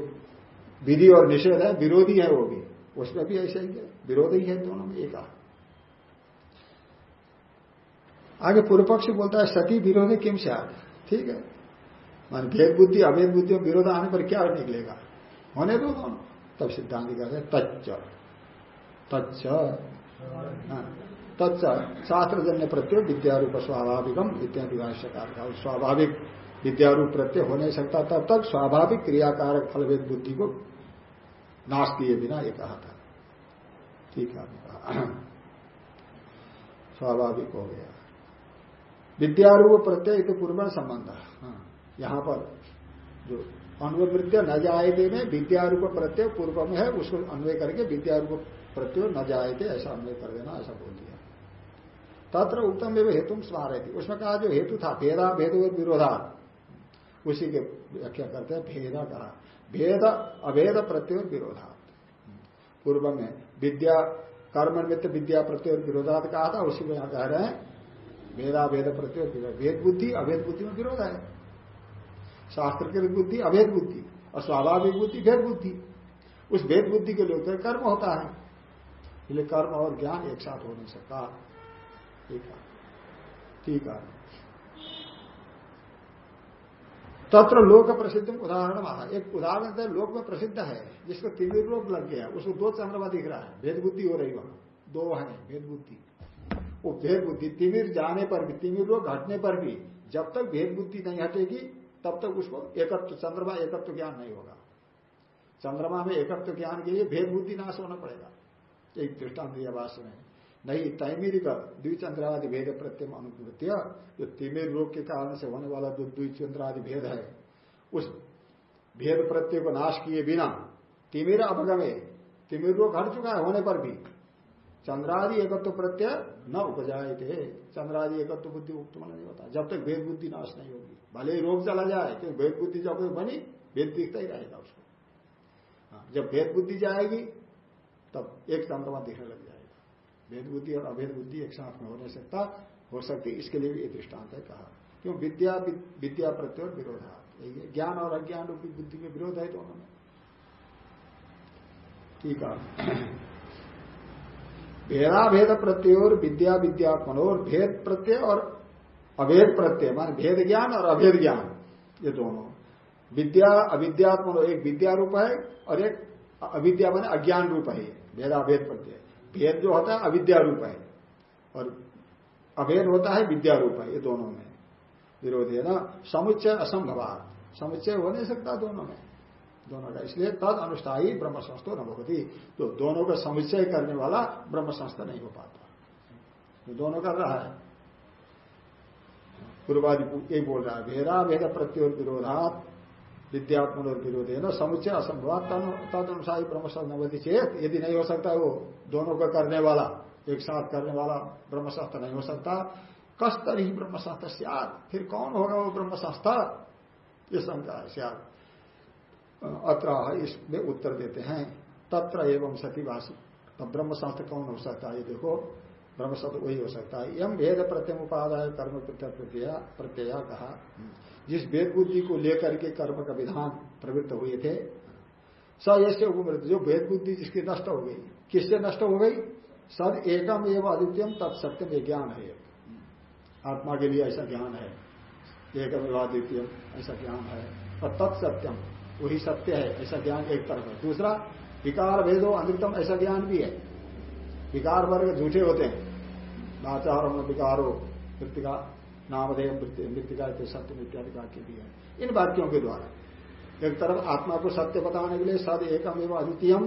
विधि और निषेध है, विरोधी है वो भी। उसमें भी ऐसा ही है, विरोध ही है दोनों में एक आगे पूर्व पक्ष बोलता है, सती विरोध किम से ठीक है। मान भेद बुद्धि, अभेद बुद्धि विरोध आने पर क्या निकलेगा? होने दो दोनों। तब सिद्धांत कहते हैं, तच्च। तच्च। हाँ, तच्च शास्त्रजन्य प्रत्यय विद्यारूप स्वाभाविकम इत्यादि भाष्यकार का स्वाभाविक विद्यारूप प्रत्यय हो नहीं सकता तब तक स्वाभाविक क्रियाकारक फलभेद बुद्धि को नाश किए बिना ये कहा था। ठीक है स्वाभाविक हो गया। विद्यारूप प्रत्यय तो पूर्व संबंध। हाँ, यहाँ पर जो अनुवृत्य न जाए में विद्यारूप प्रत्यय पूर्व में है उसको अन्वय करके विद्यारूप प्रत्यय न जाए थे ऐसा हमने कर देना ऐसा बोल दिया। तत्र उत्तम एवं हेतु स्मार थी उसमें कहा जो हेतु था, भेदा, भेद विरोधा। उसी के व्याख्या करते हैं, भेदा कहा। भेद, अभेद प्रत्यय विरोधा। पूर्व में विद्या, कर्म निमित्त विद्या प्रत्यय विरोधात कहा था, उसी में यहाँ कह रहे हैं। वेदा वेद प्रत्यय भेद बुद्धि, अभेद बुद्धि में विरोध है। शास्त्र की बुद्धि, अभेद बुद्धि। और स्वाभाविक बुद्धि, भेद बुद्धि। उस भेद बुद्धि के लिए कर्म होता है। इसलिए कर्म और ज्ञान एक साथ हो नहीं सकता। ठीक है। ठीक है। तत्र लोक प्रसिद्ध उदाहरण वहाँ एक उदाहरण है, लोक में प्रसिद्ध है, जिसको तिमिर रोग लग गया। उसको दो चंद्रमा दिख रहा है भेद बुद्धि हो रही वहाँ। दो है भेद बुद्धि वो भेद बुद्धि तिमिर जाने पर भी तिमिर रोग हटने पर भी, जब तक भेद बुद्धि नहीं हटेगी, तब तक उसको एकत्व, चंद्रमा एकत्व ज्ञान नहीं होगा। चंद्रमा में एकत्व ज्ञान के लिए भेद बुद्धि नाश होना पड़ेगा। एक दृष्टांत दिया भाष्य में। नहीं तैमिरिक द्विचंद्रादि भेद प्रत्यम अनुकृत्य जो तिमिर रोग के कारण से होने वाला जो द्विचंद्रादि भेद है उस भेद प्रत्यय को नाश किए बिना तिमिर अपगमे तिमिर रोग हट चुका है होने पर भी। चंद्रादि एकत्व प्रत्यय न उपजाए थे। चंद्रादि एकत्व बुद्धि उत्पन्न नहीं होता। जब तक भेद बुद्धि नाश नहीं होगी। भले ही रोग चला जाए क्योंकि भेद बुद्धि जब बनी भेद दिखता ही रहेगा उसको। हाँ, जब भेद बुद्धि जाएगी तब एक चंद्रमा दिखने लग जाएगा। भेद बुद्धि और अभेद बुद्धि एक साथ में हो नहीं सकता हो सकती इसके लिए भी ये दृष्टांत है कहा। क्यों? विद्या विद्या प्रत्यय विरोधा ज्ञान और अज्ञान रूपी बुद्धि में विरोध है दोनों में ठीक है। भेदाभेद प्रत्यय और विद्या विद्यात्मन और भेद प्रत्यय और अभेद प्रत्यय, मान भेद ज्ञान और अभेद ज्ञान, ये दोनों। विद्या अविद्यात्मन एक विद्या रूप है और एक अविद्या मान अज्ञान रूप है भेदाभेद प्रत्यय भेद जो होता है, अविद्या रूप है। और अभेद होता है, विद्या रूप है, ये दोनों में। विरोध है ना? समुच्चय असंभव समुच्चय हो नहीं सकता दोनों में। दोनों का इसलिए तद अनुष्ठाई ब्रह्म संस्थ न भगवती तो दोनों का समुच्चय करने वाला ब्रह्म संस्था नहीं हो पाता। दोनों कर रहा है। पूर्वादि यही बोल रहा है, भेदा भेद प्रत्योर विरोधात। विद्यात्मन और विरोध है ना समुच्चय असंभव तद अनुसार ब्रह्म संस्थावती चेत यदि नहीं हो सकता वो दोनों का करने वाला, एक साथ करने वाला ब्रह्मशास्त्र नहीं हो सकता। कस्तर ही ब्रह्म संस्था फिर कौन होगा वो ब्रह्मशास्त्र? ये शंका है सियार अत्र इसमें उत्तर देते हैं, तत्र एवं सतीवासी तब ब्रह्म शास्त्र कौन हो सकता है? ये देखो ब्रह्म शब्द वही हो सकता है। यम भेद प्रत्यम उपादाय कर्म प्रत्यय प्रत्यय कहा। जिस वेद बुद्धि को लेकर के कर्म का विधान प्रवृत्त हुए थे, स ऐसे उपमृत। जो वेद बुद्धि जिसकी नष्ट हो गई, किससे नष्ट हो गई? सद एकम एवं अद्वितीयम तत्सत्यम ज्ञान है। आत्मा के लिए ऐसा ज्ञान है। एकम एवं अद्वितीयम, ऐसा ज्ञान है। और तत्सत्यम वही सत्य है, ऐसा ज्ञान एक तरफ़ है। दूसरा, विकार भेदो अमृतम ऐसा ज्ञान भी है। विकार वर्ग झूठे होते हैं। नाचार विकारो मृतिका नामधेय मृतिका सत्य इत्यादि वाक्य भी है। इन वाक्यों के द्वारा। एक तरफ़ आत्मा को सत्य बताने के लिए सद एकम एवं अद्वितीयम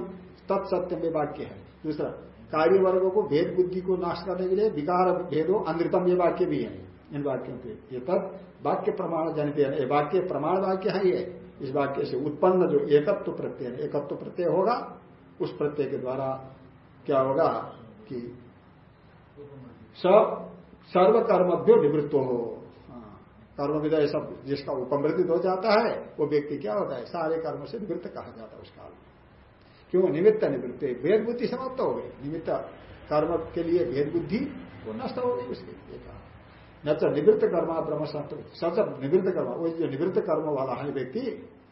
तत्सत्य में वाक्य है। दूसरा कार्य वर्ग को भेद बुद्धि को नाश करने के लिए विकार भेदो अमृतम ये वाक्य भी है। इन वाक्यों के ये तब वाक्य प्रमाण जनित है। वाक्य प्रमाण वाक्य है ये। इस वाक्य से उत्पन्न जो एकत्व प्रत्यय एकत्व प्रत्यय होगा, उस प्रत्यय के द्वारा क्या होगा कि सब सर्वकर्मभ्यो निवृत्त हो। हाँ, कर्म विदय सब जिसका उपमृतित हो जाता है वो व्यक्ति क्या होता है? सारे कर्म से निवृत्त कहा जाता है उस काल में क्यों? निमित्त निवृत्त भेद बुद्धि समाप्त हो गई। निमित्त कर्म के लिए भेद बुद्धि वो नष्ट हो गई उसके लिए कहा। न तो निवृत्त कर्म ब्रह्म सच निवृत्त कर्म वही जो निवृत्त कर्म वाला है व्यक्ति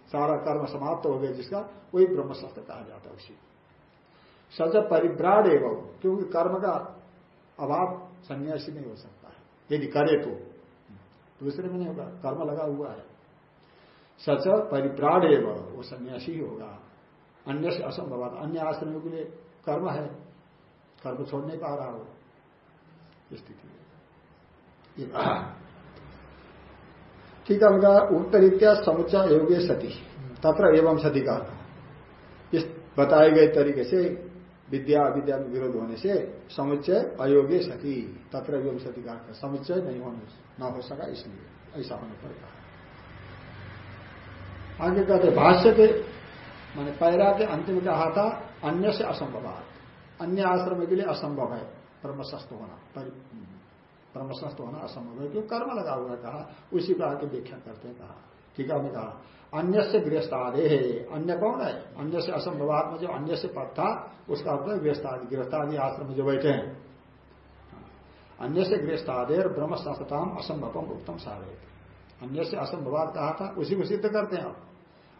सारा कर्म समाप्त हो गया जिसका वही ब्रह्म शस्त्र कहा जाता है उसी सच परिभ्राड एवं क्योंकि कर्म का अभाव सन्यासी नहीं हो सकता है। यदि करे तो। दूसरे में नहीं होगा कर्म लगा हुआ है। सच परिप्राण एवं वो सन्यासी ही होगा। अन्य से असंभव अन्य आश्रमियों के लिए कर्म है। कर्म छोड़ नहीं पा रहा हो। स्थिति ठीक है, उनका उत्तरीत्या समुचा योग्य सती। तत्र एवं सती का इस बताए गए तरीके से विद्या अविद्या में विरोध होने से समुच्चय अयोग्य सती, तत्र एवं सती का समुच्चय नहीं होने न हो सका इसलिए, ऐसा होने पर कहा आगे कहते भाष्य के, मैंने पैरा के अंतिम कहा था? अन्य से असंभव अन्य आश्रम के लिए असंभव है। परमशस्त होना ब्रह्मस्थ होना असंभव है। क्यों? कर्म लगा हुआ कहा। उसी प्रकार की व्याख्या करते हैं कहा। ठीक है कहा। अन्य से गृहस्थादे। अन्य कौन है? अन्य से असंभवात में जो अन्य से पद था उसका अर्थ है गृहस्थादि गृहस्थादि आश्रम जो बैठे हैं। अन्य से गृहस्थादेर ब्रह्म संस्थताम असंभवम उत्तम सारे। अन्य से असंभवात कहा था, उसी को सिद्ध करते हैं आप।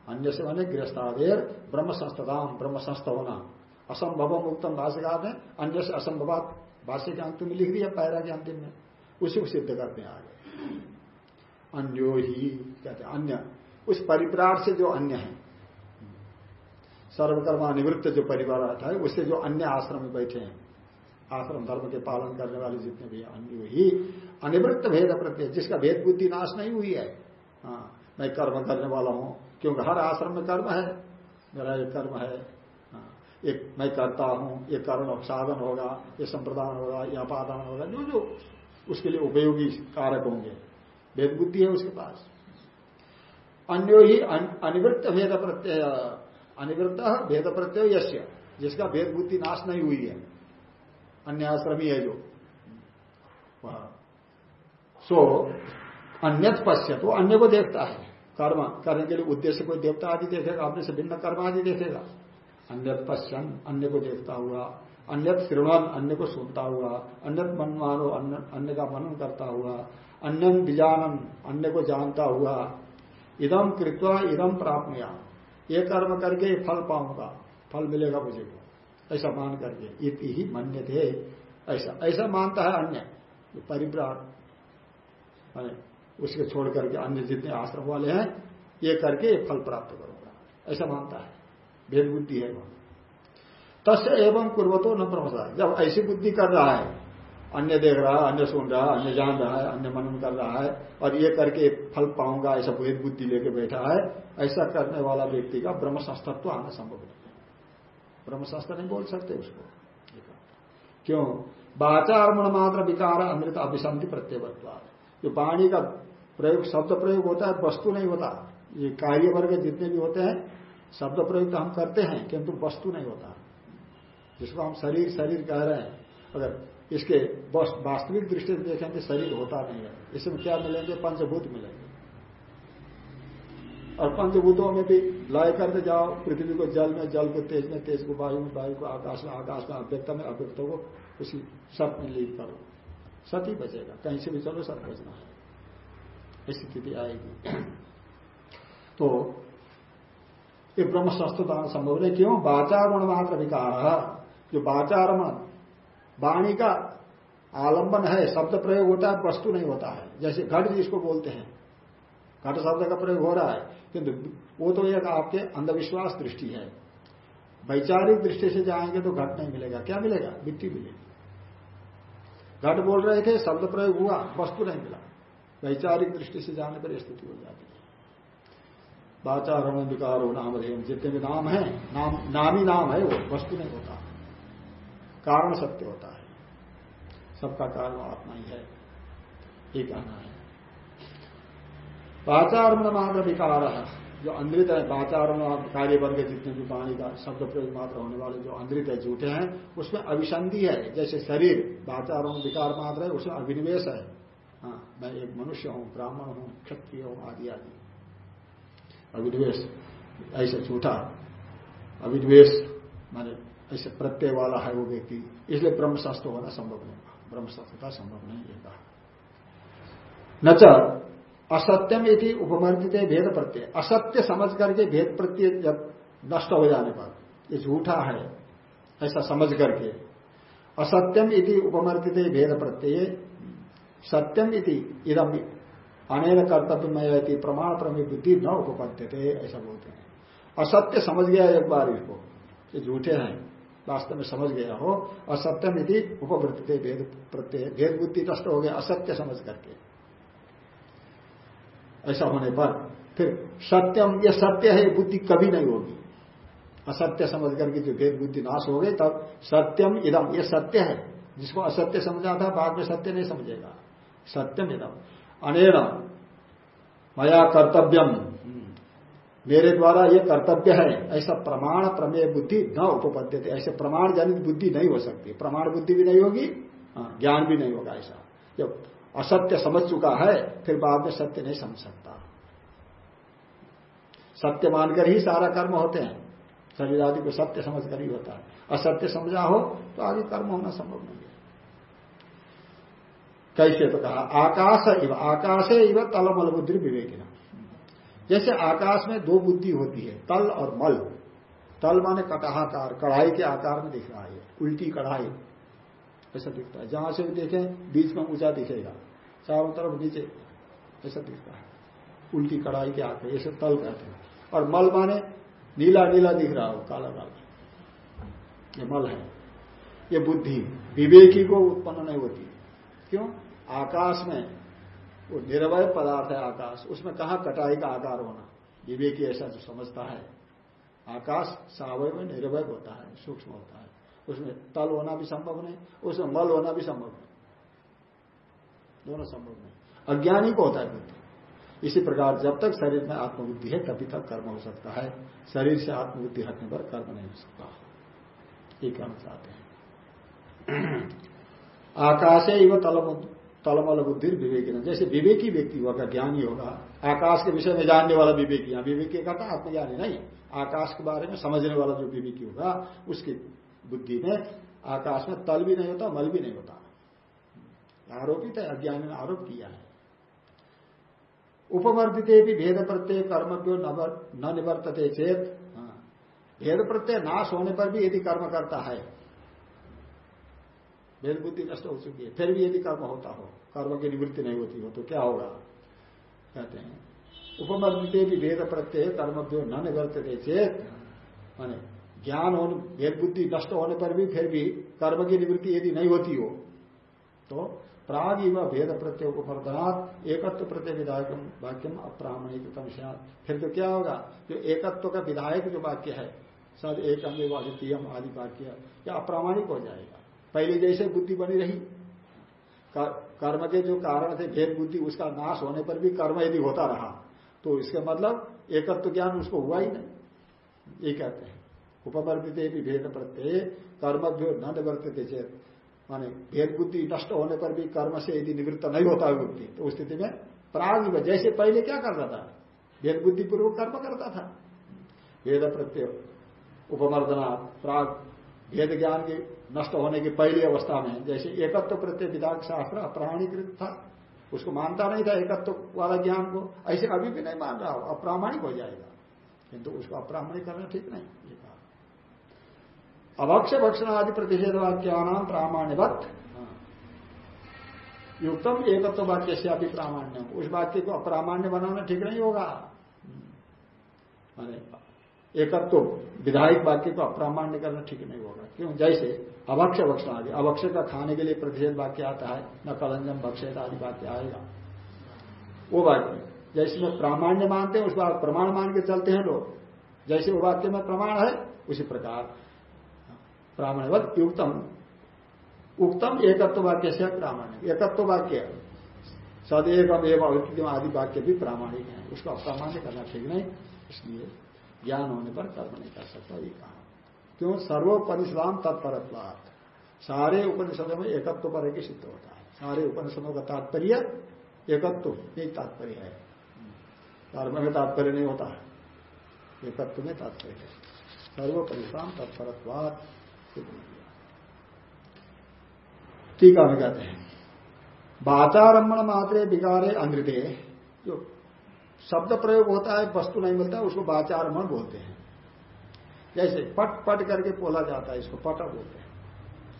अन्य से मैंने गृहस्थादेर ब्रह्म संस्थताम ब्रह्म संस्थ होना असंभवम उत्तम भाष्यकार ने अन्य से असंभवात भाष्य के अंतिम में लिख दिया, पैरा के अंतिम में। उसी को सिद्ध करते हैं आगे। अन्यो ही कहते अन्य। उस परिप्राट से जो अन्य है। सर्वकर्मा निवृत्त जो परिवार आता है उससे जो अन्य आश्रम में बैठे हैं। आश्रम धर्म के पालन करने वाले जितने भी अन्य ही अनिवृत्त भेद प्रत्यय जिसका भेद बुद्धि नाश नहीं हुई है। हाँ मैं कर्म करने वाला हूँ क्योंकि हर आश्रम में कर्म है। मेरा एक कर्म है। हाँ, एक मैं करता हूँ ये कर्म साधन होगा ये संप्रदान होगा ये अपादान होगा जो जो उसके लिए उपयोगी कारक होंगे। भेद बुद्धि है उसके पास। अन्यो ही अनिवृत्त भेद प्रत्यय अनिवृत्त भेद प्रत्यय यश्य जिसका भेद बुद्धि नाश नहीं हुई है। अन्य आश्रमी है जो। सो अन्य पश्य तो अन्य को देखता है। कर्म करने के लिए उद्देश्य कोई देवता आदि देखेगा, अपने से भिन्न कर्म आदि देखेगा। अन्य पश्चन अन्य को देखता हुआ अन्य श्रृणन, अन्य को सुनता हुआ अन्य मनमानो, अन्य का मनन करता हुआ अन्य बीजानन अन्य को जानता हुआ इदम कृत्वा इदम प्राप्त ये कर्म करके फल पाऊँगा, फल मिलेगा मुझे। को ऐसा मान करके, इति ही मन्य थे ऐसा ऐसा मानता है अन्य परिप्राण उसके छोड़ करके अन्य जितने आश्रम वाले हैं, ये करके फल प्राप्त करूँगा। ऐसा मानता है। भेद बुद्धि है वह। तस्य एवं पूर्वतो न ब्रह्मचार जब ऐसी बुद्धि कर रहा है अन्य देख रहा है अन्य सुन रहा है अन्य जान रहा है, अन्य मनन कर रहा है, और ये करके फल पाऊँगा, ऐसा भेद बुद्धि लेके बैठा है, ऐसा करने वाला व्यक्ति का ब्रह्म संस्तत्व आना संभव नहीं ब्रह्म संस्था नहीं बोल सकते उसको। क्यों? बाचारमण मात्र विकार, अमृत अभिशांति प्रत्यय जो वाणी का प्रयोग, शब्द प्रयोग होता है, वस्तु नहीं होता। ये कार्य वर्ग जितने भी होते हैं, शब्द प्रयोग तो हम करते हैं, किंतु वस्तु नहीं होता। जिसको हम शरीर शरीर कह रहे हैं, अगर इसके वास्तविक दृष्टि से देखेंगे, शरीर होता नहीं है। इसमें क्या मिलेंगे? पंचभूत मिलेंगे। और पंचभूतों में भी लय करते जाओ, पृथ्वी को जल में, जल को तेज में, तेज को वायु में, वायु को आकाश में आकाश में अव्यक्त में, अव्यक्त को उसी सत में लीप करो। सत ही बचेगा। कहीं से भी चलो, सत बचना है। स्थिति आएगी। तो ये ब्रह्म दान संभव नहीं। क्यों? बाचारण मात्र विकार जो बाचारमण वाणी का आलंबन है, शब्द प्रयोग होता है, वस्तु नहीं होता है। जैसे घट जिसको बोलते हैं। घट शब्द का प्रयोग हो रहा है, किंतु वो तो एक आपके अंधविश्वास दृष्टि है। वैचारिक दृष्टि से जाएँगे तो घट नहीं मिलेगा। क्या मिलेगा? मिट्टी मिलेगी। घट बोल रहे थे, शब्द प्रयोग हुआ, वस्तु नहीं मिला। वैचारिक दृष्टि से जाने पर स्थिति हो जाती है। वाचारण विकार नाम जितने भी नाम है, नाम, नामी नाम है वो, वस्तु नहीं होता। कारण सत्य होता है। सबका कारण आत्मा ही है। ये कहना है। वाचारण मात्र विकार जो अंधित है वाचारण कार्य वर्ग जितने भी पानी का शब्द प्रयोग मात्र होने वाले जो अंधित है, झूठे हैं, उसमें अभिसंधि है। जैसे शरीर वाचारण विकार मात्र है, उसमें अभिनिवेश है। हाँ मैं एक मनुष्य हूँ, ब्राह्मण हूँ, क्षत्रिय हूँ आदि आदि अभिनिवेश ऐसे झूठा। अभिनिवेश माने ऐसे प्रत्यय वाला है वो व्यक्ति। इसलिए ब्रह्मशास्त्र होना संभव नहीं ब्रह्मशास्त्र का संभव नहीं है कहा न असत्यम यदि उपमर्दित भेद प्रत्यय। असत्य समझ करके भेद प्रत्यय जब नष्ट हो जाने पर, ये झूठा है, ऐसा समझ करके। असत्यम इति उपमर्दित भेद प्रत्यय। सत्यम इति इदम अनेन कर्तव्य में प्रमाण प्रमे बुद्धि न उपपद्य ऐसा बोलते हैं। असत्य समझ गया एक बार इसको, ये झूठे हैं। वास्तव में समझ गया हो, असत्यम यदि उपवृत्ति भेद प्रत्यय, भेद बुद्धि नष्ट हो गया, असत्य समझ करके। ऐसा होने पर फिर सत्यम यह सत्य है बुद्धि कभी नहीं होगी। असत्य समझ करके जो भेद बुद्धि नाश हो गई, तब सत्यम इदम यह सत्य है। जिसको असत्य समझा था, बाद में सत्य नहीं समझेगा। सत्यम इदम। अनेर मया कर्तव्यम। मेरे द्वारा ये कर्तव्य है ऐसा प्रमाण प्रमेय बुद्धि न उपपद्य थे ऐसे प्रमाण जनित बुद्धि नहीं हो सकती। प्रमाण बुद्धि भी नहीं होगी हाँ, ज्ञान भी नहीं होगा ऐसा। जब असत्य समझ चुका है फिर बाद में सत्य नहीं समझ सकता। सत्य मानकर ही सारा कर्म होते हैं। शरीर आदि को सत्य समझ कर ही होता है। असत्य समझा हो तो आगे कर्म होना संभव नहीं है। कैसे तो कहा आकाश इव आकाश इव तलमल बुद्धि विवेकिना जैसे आकाश में दो बुद्धि होती है, तल और मल। तल माने कटाहाकार, कढ़ाई के आकार में दिख रहा है, उल्टी कढ़ाई। ऐसा दिखता है। जहाँ से भी देखें, बीच में ऊँचा दिखेगा, चारों तरफ़ नीचे, ऐसा दिखता है। उल्टी कढ़ाई के आते ऐसे तल कहते हैं। और मल माने नीला नीला दिख रहा हो, काला काला। ये मल है। ये बुद्धि, विवेकी को उत्पन्न नहीं होती। क्यों? आकाश में वो निर्वय पदार्थ है आकाश। उसमें कहा कटाई का आकार होना? विवेकी ऐसा जो समझता है। आकाश सावय में निर्वय होता है, सूक्ष्म होता है। उसमें तल होना भी संभव नहीं, उसमें मल होना भी संभव नहीं। दोनों संभव नहीं। अज्ञानी को होता है इसी प्रकार जब तक शरीर में आत्मबुद्धि है, तभी तक कर्म हो सकता है। शरीर से आत्मबुद्धि हटने पर कर्म नहीं हो सकता। ये कहना चाहते हैं। आकाश है वो तलम तलमल बुद्धि विवेकी जैसे विवेकी व्यक्ति होगा ज्ञानी होगा, आकाश के विषय में जानने वाला विवेकी यहाँ विवेकी का आत्मज्ञानी नहीं। आकाश के बारे में समझने वाला जो विवेकी होगा, उसकी बुद्धि में आकाश में तल भी नहीं होता, मल भी नहीं होता। आरोपित है, अज्ञान ने आरोप किया है। उपवर्तित भी भेद प्रत्यय कर्म क्यों न निवर्तते चेत हाँ। भेद प्रत्यय नाश होने पर भी यदि कर्म करता है भेद बुद्धि नष्ट हो चुकी है। फिर भी यदि कर्म होता हो, कर्म की निवृत्ति नहीं होती हो तो क्या होगा? कहते हैं उपमर्दित भी भेद प्रत्यय कर्म क्यों न निवर्तते चेत। माने ज्ञान होने भेद बुद्धि नष्ट होने पर भी, फिर भी कर्म की निवृत्ति यदि नहीं होती हो तो प्राग इव भेद प्रत्यय उपमर्दनात् एकत्व प्रत्यय विधायक वाक्यम अप्रामणिक फिर तो क्या होगा? जो एकत्व का विधायक जो वाक्य है, सद एक अद्वितीय आदि वाक्य या अप्रामाणिक हो जाएगा। पहले जैसे बुद्धि बनी रही। कर्म के जो कारण थे, भेद बुद्धि, उसका नाश होने पर भी कर्म यदि होता रहा तो इसका मतलब एकत्व तो ज्ञान उसको हुआ ही नहीं। ये कहते हैं। उपवर्तित भी भेद प्रत्यय कर्मभ्यो न निवर्तित चेत, माने भेद बुद्धि नष्ट होने पर भी कर्म से यदि निवृत्त नहीं होता बुद्धि तो उस स्थिति में प्राग जैसे पहले क्या करता था? भेद बुद्धि पूर्वक कर्म करता था। भेद प्रत्यय उपमर्दना प्राग भेद ज्ञान के नष्ट होने की पहली अवस्था में, जैसे एकत्व प्रत्यय विधान शास्त्र अप्रामाणिकृत था, उसको मानता नहीं था एकत्व वाला ज्ञान को, ऐसे अभी भी नहीं मान रहा हो, अप्रामाणिक हो जाएगा। किंतु उसको अप्रामाणिक करना ठीक नहीं, ये कहा अभक्ष भक्षण आदि प्रतिषेध वाक्यानाम प्रामाण्यवत। हाँ। युक्तम एकत्व वाक्य से अभी प्रामाण्य उस वाक्य को अप्रामाण्य बनाना ठीक नहीं होगा। माने एकत्व, विधायक वाक्य को अप्रामाण्य करना ठीक नहीं होगा। क्यों? जैसे, अभक्ष भक्षण आदि। अभक्ष का खाने के लिए प्रतिषेध वाक्य आता है, न कलंजम भक्षेद आदि वाक्य आएगा। वो वाक्य। जैसे में प्रामाण्य मानते हैं, उस बात प्रमाण मान के चलते हैं लोग। जैसे वो वाक्य में प्रमाण है, उसी प्रकार। प्रामाण्यवत युक्तम। उक्तम एकत्व वाक्य से प्रामाणिक एकत्व वाक्य। सदैव एवं आदि वाक्य भी प्रामाणिक है। उसको अप्रामाण्य करना ठीक नहीं, इसलिए ज्ञान होने पर कर्म नहीं कर सकता, ये कहा। क्यों? सर्वोपनिषदाम तत्परत्वार्थ सारे उपनिषदों में एकत्व पर एक सिद्ध होता है। सारे उपनिषदों का तात्पर्य एकत्व, एक तात्पर्य है। कर्म में तात्पर्य नहीं होता है। एकत्व में तात्पर्य है। सर्वोपनिषदाम तत्परत्वाद टीका में कहते हैं। बाचारम्भण मात्रे विकारे अंग्रिते जो शब्द प्रयोग होता है, वस्तु नहीं मिलता, उसको बाचारमण बोलते हैं। जैसे पट पट करके बोला जाता है, इसको पट बोलते हैं।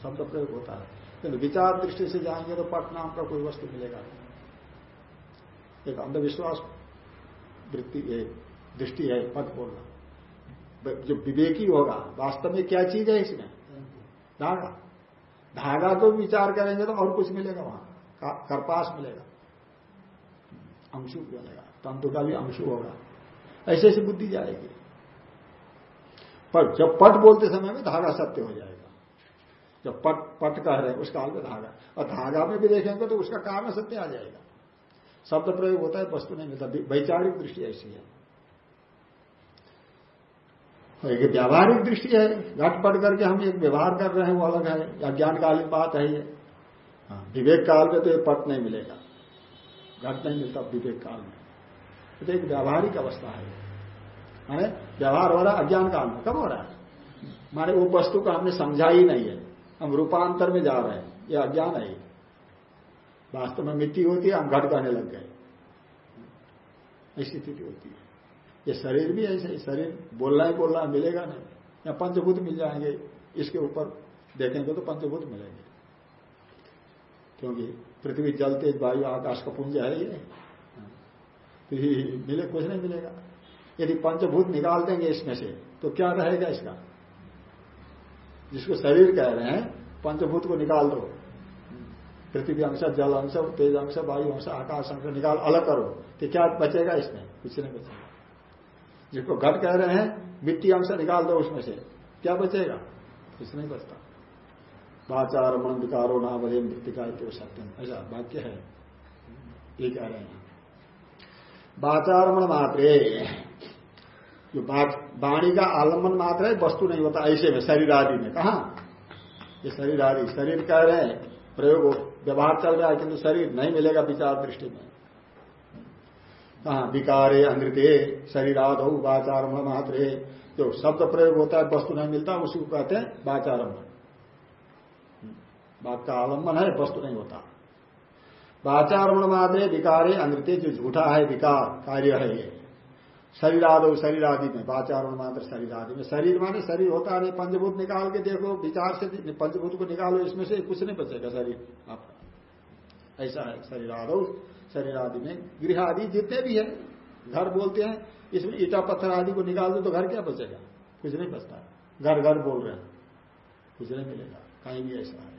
शब्द प्रयोग होता है। किंतु विचार दृष्टि से जाएँगे तो पट नाम का कोई वस्तु मिलेगा नहीं। एक अंधविश्वास वृत्ति दृष्टि है, पट बोलना। जो विवेकी होगा, वास्तव में क्या चीज़ है इसमें? धागा। धागा को विचार करेंगे तो और कुछ मिलेगा वहाँ। कर्पास मिलेगा। अंशु मिलेगा तंतु का भी अंशु होगा। ऐसे ऐसी बुद्धि जाएगी। पर जब पट बोलते समय में धागा सत्य हो जाएगा। जब पट पट कह रहे हैं उस काल में धागा। और धागा में भी देखेंगे तो उसका कारण सत्य आ जाएगा। शब्द प्रयोग होता है वस्तु नहीं मिलता। वैचारिक दृष्टि ऐसी है। एक व्यावहारिक दृष्टि है। घट पट करके हम एक व्यवहार कर रहे हैं वो अलग है। या ज्ञानकालीन बात है ये। हाँ, विवेक काल में तो ये पट नहीं मिलेगा। घट नहीं मिलता विवेक काल में तो एक व्यावहारिक अवस्था है। माने व्यवहार हो रहा है अज्ञान काल में कब हो रहा है? माने वो वस्तु को हमने समझा ही नहीं है। हम रूपांतर में जा रहे हैं। ये अज्ञान है। वास्तव में मिट्टी होती है, हम घट करने लग गए। ऐसी स्थिति होती है। ये शरीर भी ऐसे शरीर बोलना ही बोलना मिलेगा नहीं। या पंचभूत मिल जाएँगे, इसके ऊपर देखेंगे तो पंचभूत मिलेंगे। क्योंकि पृथ्वी जल तेज वायु आकाश का पुंज है ये। तो मिले, कुछ नहीं मिलेगा। यदि पंचभूत निकाल देंगे इसमें से तो क्या रहेगा इसका? जिसको शरीर कह रहे हैं, पंचभूत को निकाल दो। पृथ्वी अंश, जल अंश, तेज अंश, वायु अंश, आकाश अंश, निकाल, अलग करो। तो क्या बचेगा इसमें? कुछ नहीं बचेगा। जिसको घट कह रहे हैं, मिट्टी अंश निकाल दो उसमें से, क्या बचेगा? कुछ नहीं बचता। वाचार मन विकारो नाम मृतिका सत्यम। ऐसा वाक्य है। ये कह रहे हैं। वाचारमण मात्रे जो वाणी का आलंबन मात्र है, वस्तु नहीं होता, ऐसे में, शरीर आदि में। कहा? ये शरीर आदि। शरीर कह रहे हैं, प्रयोग व्यवहार चल रहा है, किंतु शरीर नहीं मिलेगा विचार दृष्टि में। कहा? विकारे अनृते शरीर आदो वाचारमण मात्र जो शब्द प्रयोग होता है, वस्तु नहीं मिलता, उसी को कहते हैं वाचारम्भ बात का आलंबन है, वस्तु नहीं होता। वाचारण मात्रे विकारे अनृत्य जो झूठा है, विकार, कार्य है ये। शरीर आदि शरीर आदि में वाचारण मात्र शरीर आदि में। शरीर माने शरीर होता नहीं, पंचभूत निकाल के देखो, विचार से पंचभूत को निकालो, इसमें से कुछ नहीं बचेगा शरीर। आपका ऐसा है शरीर आदो शरीर आदि में। गृह आदि जितने भी है, घर बोलते हैं, इसमें ईटा पत्थर आदि को निकाल दो तो घर क्या बचेगा? कुछ नहीं बचता। घर घर बोल रहे हैं। कुछ नहीं मिलेगा। कहीं भी ऐसा है।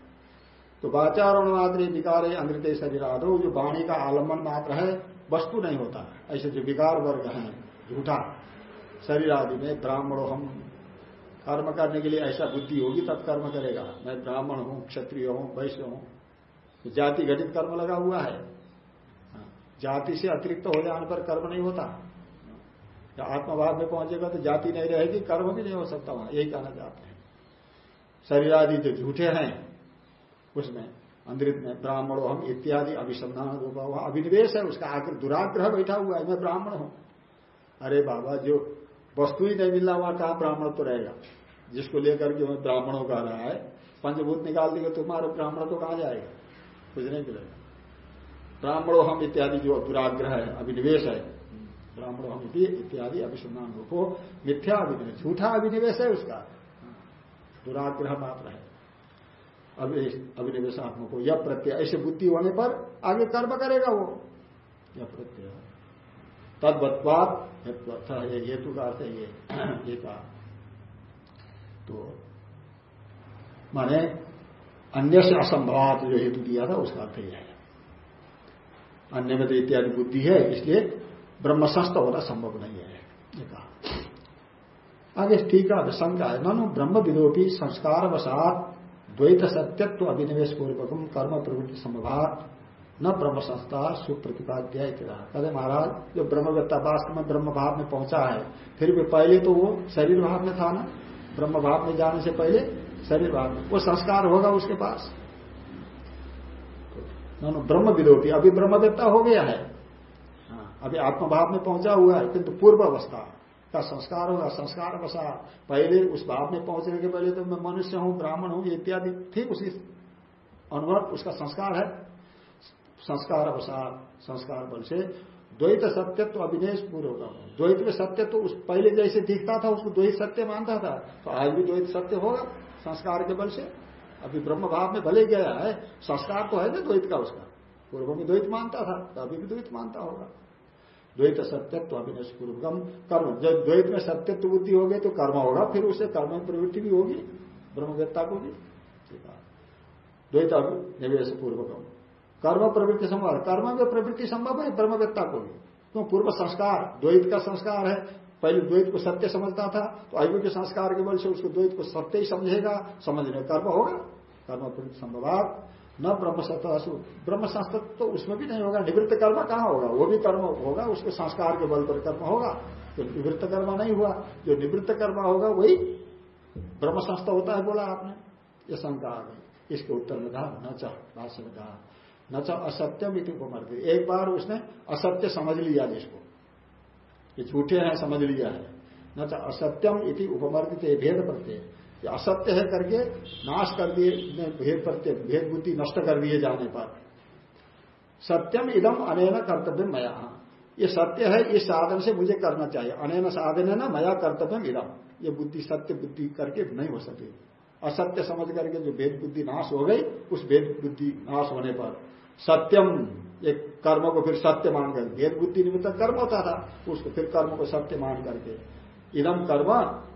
तो वाचारण मात्र विकार अंग्रित शरीर आदो जो वाणी का आलंबन मात्र है वस्तु नहीं होता। ऐसे जो विकार वर्ग है झूठा शरीर आदि में ब्राह्मण हम कर्म करने के लिए ऐसा बुद्धि होगी तब कर्म करेगा। मैं ब्राह्मण हूँ क्षत्रिय हूँ वैश्य हूँ तो जाति घटित कर्म लगा हुआ है। हाँ, जाति से अतिरिक्त हो जाने पर कर्म नहीं होता। आत्मभाव में पहुंचेगा तो जाति नहीं रहेगी कर्म भी नहीं हो सकता वहाँ। यही कहना चाहते हैं। शरीर आदि जो झूठे हैं उसमें अंदरित में, ब्राह्मण हम इत्यादि अभिसंधान रूपा वहाँ अभिनिवेश है, उसका आग्रह दुराग्रह बैठा हुआ है, मैं ब्राह्मण हूँ। अरे बाबा, जो वस्तु ही नहीं मिल रहा वहाँ कहा ब्राह्मण तो रहेगा? जिसको लेकर के मैं ब्राह्मणों कह रहा है, पंचभूत निकाल देगा, तुम्हारे ब्राह्मण तो कहा जाएगा? कुछ नहीं मिलेगा। ब्राह्मणों हम इत्यादि जो दुराग्रह है, अभिनिवेश है, ब्राह्मणों हम इत्यादि अभिसंधान को मिथ्या अभिनिवेश, झूठा अभिनिवेश है उसका। दुराग्रह मात्र है। अभिनिवेश आत्मा को। यह प्रत्यय। ऐसे बुद्धि होने पर आगे कर्म करेगा वो। यह प्रत्यय। तद्वत्वाद हेतु का अर्थ ये। ये कहा तो माने अन्य से असंभवात जो हेतु दिया था, उसका अर्थ यह है। अन्य में तो इत्यादि बुद्धि है, इसलिए ब्रह्मशस्त होना संभव नहीं है। ये कहा आगे ठीक है शंका है। ननु ब्रह्म विदोपी संस्कार वसात द्वैत सत्यत्व अभिनिवेश पूर्वकम कर्म प्रवृत्ति संभवात न ब्रह्म संस्था सुप्रतिपाद्या कहते महाराज जो ब्रह्मवेत्ता वास्तव में ब्रह्म भाव में पहुँचा है फिर भी पहले तो वो शरीर भाव में था ना? ब्रह्म भाव में जाने से पहले शरीर भाव में। वो संस्कार होगा उसके पास। नो ब्रह्म विदोपी अभी ब्रह्मवेत्ता हो गया है। हाँ, अभी आत्मभाव में पहुँचा हुआ है किंतु पूर्व अवस्था का संस्कार होगा संस्कार, बसा पहले उस भाव में पहुँचने के पहले तो मैं मनुष्य हूँ, ब्राह्मण हूँ इत्यादि, ठीक उसी अनुभव उसका संस्कार है। संस्कार अवसाद, संस्कार बल से द्वैत सत्य तो अभिनेश पूर्व द्वैत में सत्य तो उस पहले जैसे दिखता था, उसको द्वैत सत्य मानता था तो आज भी द्वैत सत्य होगा, संस्कार के बल से। अभी ब्रह्म भाव में भले गया है, संस्कार तो है ना द्वैत का उसका। पूर्व में द्वैत मानता था तो अभी भी द्वैत मानता होगा। द्वैत सत्यत्व अभिनेश पूर्वकम कर्म। जब द्वैत में सत्यत्व बुद्धि हो गई तो कर्म होगा, फिर उससे कर्म में प्रवृत्ति भी होगी, ब्रह्मवेत्ता को भी। द्वैत निवेश पूर्वकम कर्म प्रवृत्ति संभव कर्म में प्रवृत्ति संभव है, ब्रह्मवेत्ता को भी। तो पूर्व संस्कार, द्वैत का संस्कार है। पहले द्वैत को सत्य समझता था तो अयु के संस्कार के बल से उसको द्वैत को सत्य ही समझेगा, समझने कर्म होगा। कर्म प्रवृत्ति संभव न ब्रह्म सत्तासु ब्रह्म संस्कृत तो उसमें भी नहीं होगा। निवृत्त कर्म कहाँ होगा? वो भी कर्म होगा, उसके संस्कार के बल पर कर्म होगा। तो निवृत्त कर्म नहीं हुआ। जो निवृत्त कर्म होगा, वही ब्रह्म संस्था होता है बोला आपने। ये शंका आ गई। इसके उत्तर में कहा, न चाह में कहा। न तो असत्यम इति उपमर्द। एक बार उसने असत्य समझ लिया जिसको। ये झूठे हैं, समझ लिया है। न चाह असत्यम इति उपमर्दित भेद प्रत्यय। असत्य है करके नाश कर दिए भेद प्रत्यय भेद बुद्धि नष्ट कर दिए जाने पर। सत्यम इदम अनेन कर्तव्य मया। ये सत्य है, इस साधन से मुझे करना चाहिए। अनेन साधन है ना, मया कर्तव्य इदम। ये बुद्धि सत्य बुद्धि करके नहीं हो सके। असत्य समझ करके जो भेद बुद्धि नाश हो गई, उस भेद बुद्धि नाश होने पर। सत्यम एक कर्म को फिर सत्य मान कर, भेद बुद्धि निमित्त कर्म होता था, उसको फिर कर्म को सत्य मान करके। इदम कर्म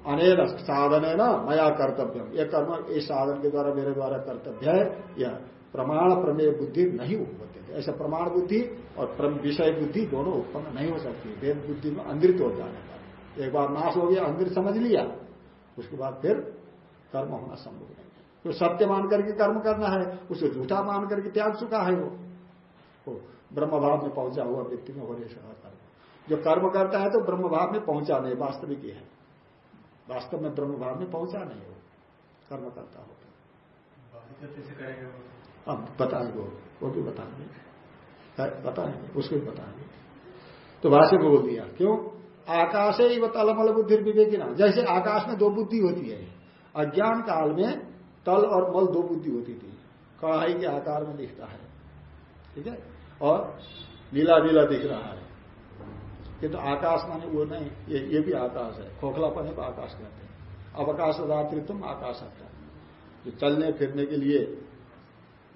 अनेक साधन है ना मया कर्तव्य यह कर्म इस साधन के द्वारा मेरे द्वारा कर्तव्य है, यह प्रमाण प्रमेय बुद्धि नहीं उत्पत्ति ऐसा प्रमाण बुद्धि और विषय बुद्धि दोनों उत्पन्न नहीं हो सकती। वेद बुद्धि में अंधित हो जाने का। एक बार नाश हो गया अंधित समझ लिया, उसके बाद फिर कर्म होना संभव नहीं। तो सत्य मान करके कर्म करना है, उसे झूठा मान करके त्याग चुका है वो। वो ब्रह्म भाव में पहुँचा हुआ व्यक्ति में हो कर्म जो कर्म करता है तो ब्रह्म भाव में पहुँचा नहीं वास्तविक है वास्तव में ब्रह्म भाव में पहुँचा नहीं हो कर्म करता हो। अब बताएँगे वो वो भी बताएँगे। बताएँगे उसको भी बताएँगे। तो भाष्य में बोल दिया क्यों? आकाश ही तलमल बुद्धि विवेकी ना जैसे आकाश में दो बुद्धि होती है अज्ञान काल में तल और मल दो बुद्धि होती थी। कढ़ाई के आकार में दिखता है। ठीक है? और नीला नीला दिख रहा है। किंतु तो आकाश माने वो नहीं, ये ये भी आकाश है। खोखलापन है आकाश कहते हैं। अवकाश तुम आकाश आता है जो चलने, फिरने के लिए,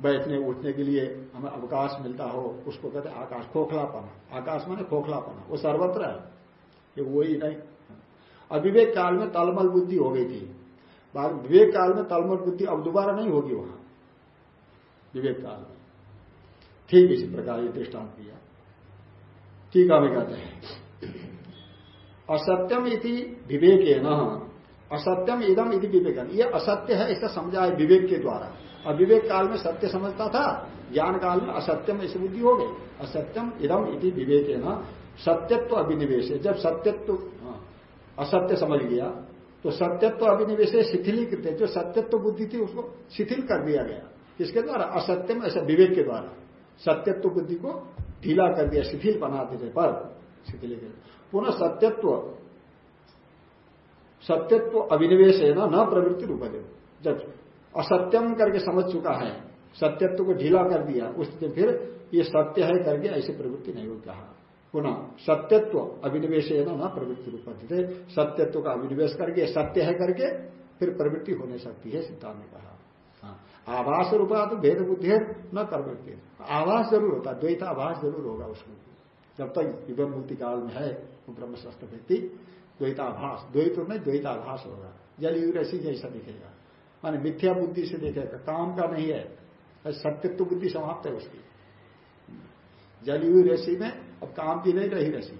बैठने, उठने के लिए हमें अवकाश मिलता हो, उसको कहते हैं आकाश, खोखलापन। आकाश माने खोखलापन। वो सर्वत्र है। ये वही नहीं। अविवेक काल में तलमल बुद्धि हो गई थी। बाद विवेक काल में तलमल बुद्धि अब दोबारा नहीं होगी वहाँ। विवेक काल में। ठीक इसी प्रकार ये दृष्टांत किया टीका में कहते हैं। असत्यम इति विवेक न असत्यम इदम इति विवेक ये असत्य है ऐसा समझा है विवेक के द्वारा। और विवेक काल में सत्य समझता था ज्ञान काल में असत्यम ऐसी बुद्धि हो गई। असत्यम इदम इति विवेक न सत्यत्व अभिनिवेश। जब सत्यत्व हाँ, असत्य समझ गया तो सत्यत्व अभिनिवेश शिथिली शिथिलीकृत जो सत्यत्व बुद्धि थी उसको शिथिल कर दिया गया। किसके द्वारा? असत्यम ऐसा विवेक के द्वारा। सत्यत्व बुद्धि को ढीला कर दिया, शिथिल बना देने पर शिथिल पुनः सत्यत्व सत्यत्व अभिनिवेश है ना, न प्रवृत्ति रूप दे जब असत्यम करके समझ चुका है, सत्यत्व को ढीला कर दिया, उस दिन फिर ये सत्य है करके ऐसी प्रवृत्ति नहीं हो कहा। पुनः सत्यत्व अभिनिवेश है ना, न प्रवृत्ति रूप सत्यत्व का अभिनिवेश करके, सत्य है करके, फिर प्रवृत्ति होने सकती है, सिद्धांत ने कहा। आभास रूपा तो भेद बुद्धि है, न प्रवृत्ति आभास ज़रूर होता है द्वैत आभास ज़रूर होगा उसमें। जब तक युगम मुक्ति काल में है, वो ब्रह्मशस्त्र व्यक्ति द्वैताभास द्वैत में द्वैताभास होगा। जल यू रसी जैसा दिखेगा। माने मिथ्या बुद्धि से देखेगा, काम का नहीं है सत्यत्व बुद्धि समाप्त है उसकी। जलयु रसी में, अब काम की नहीं रही रसी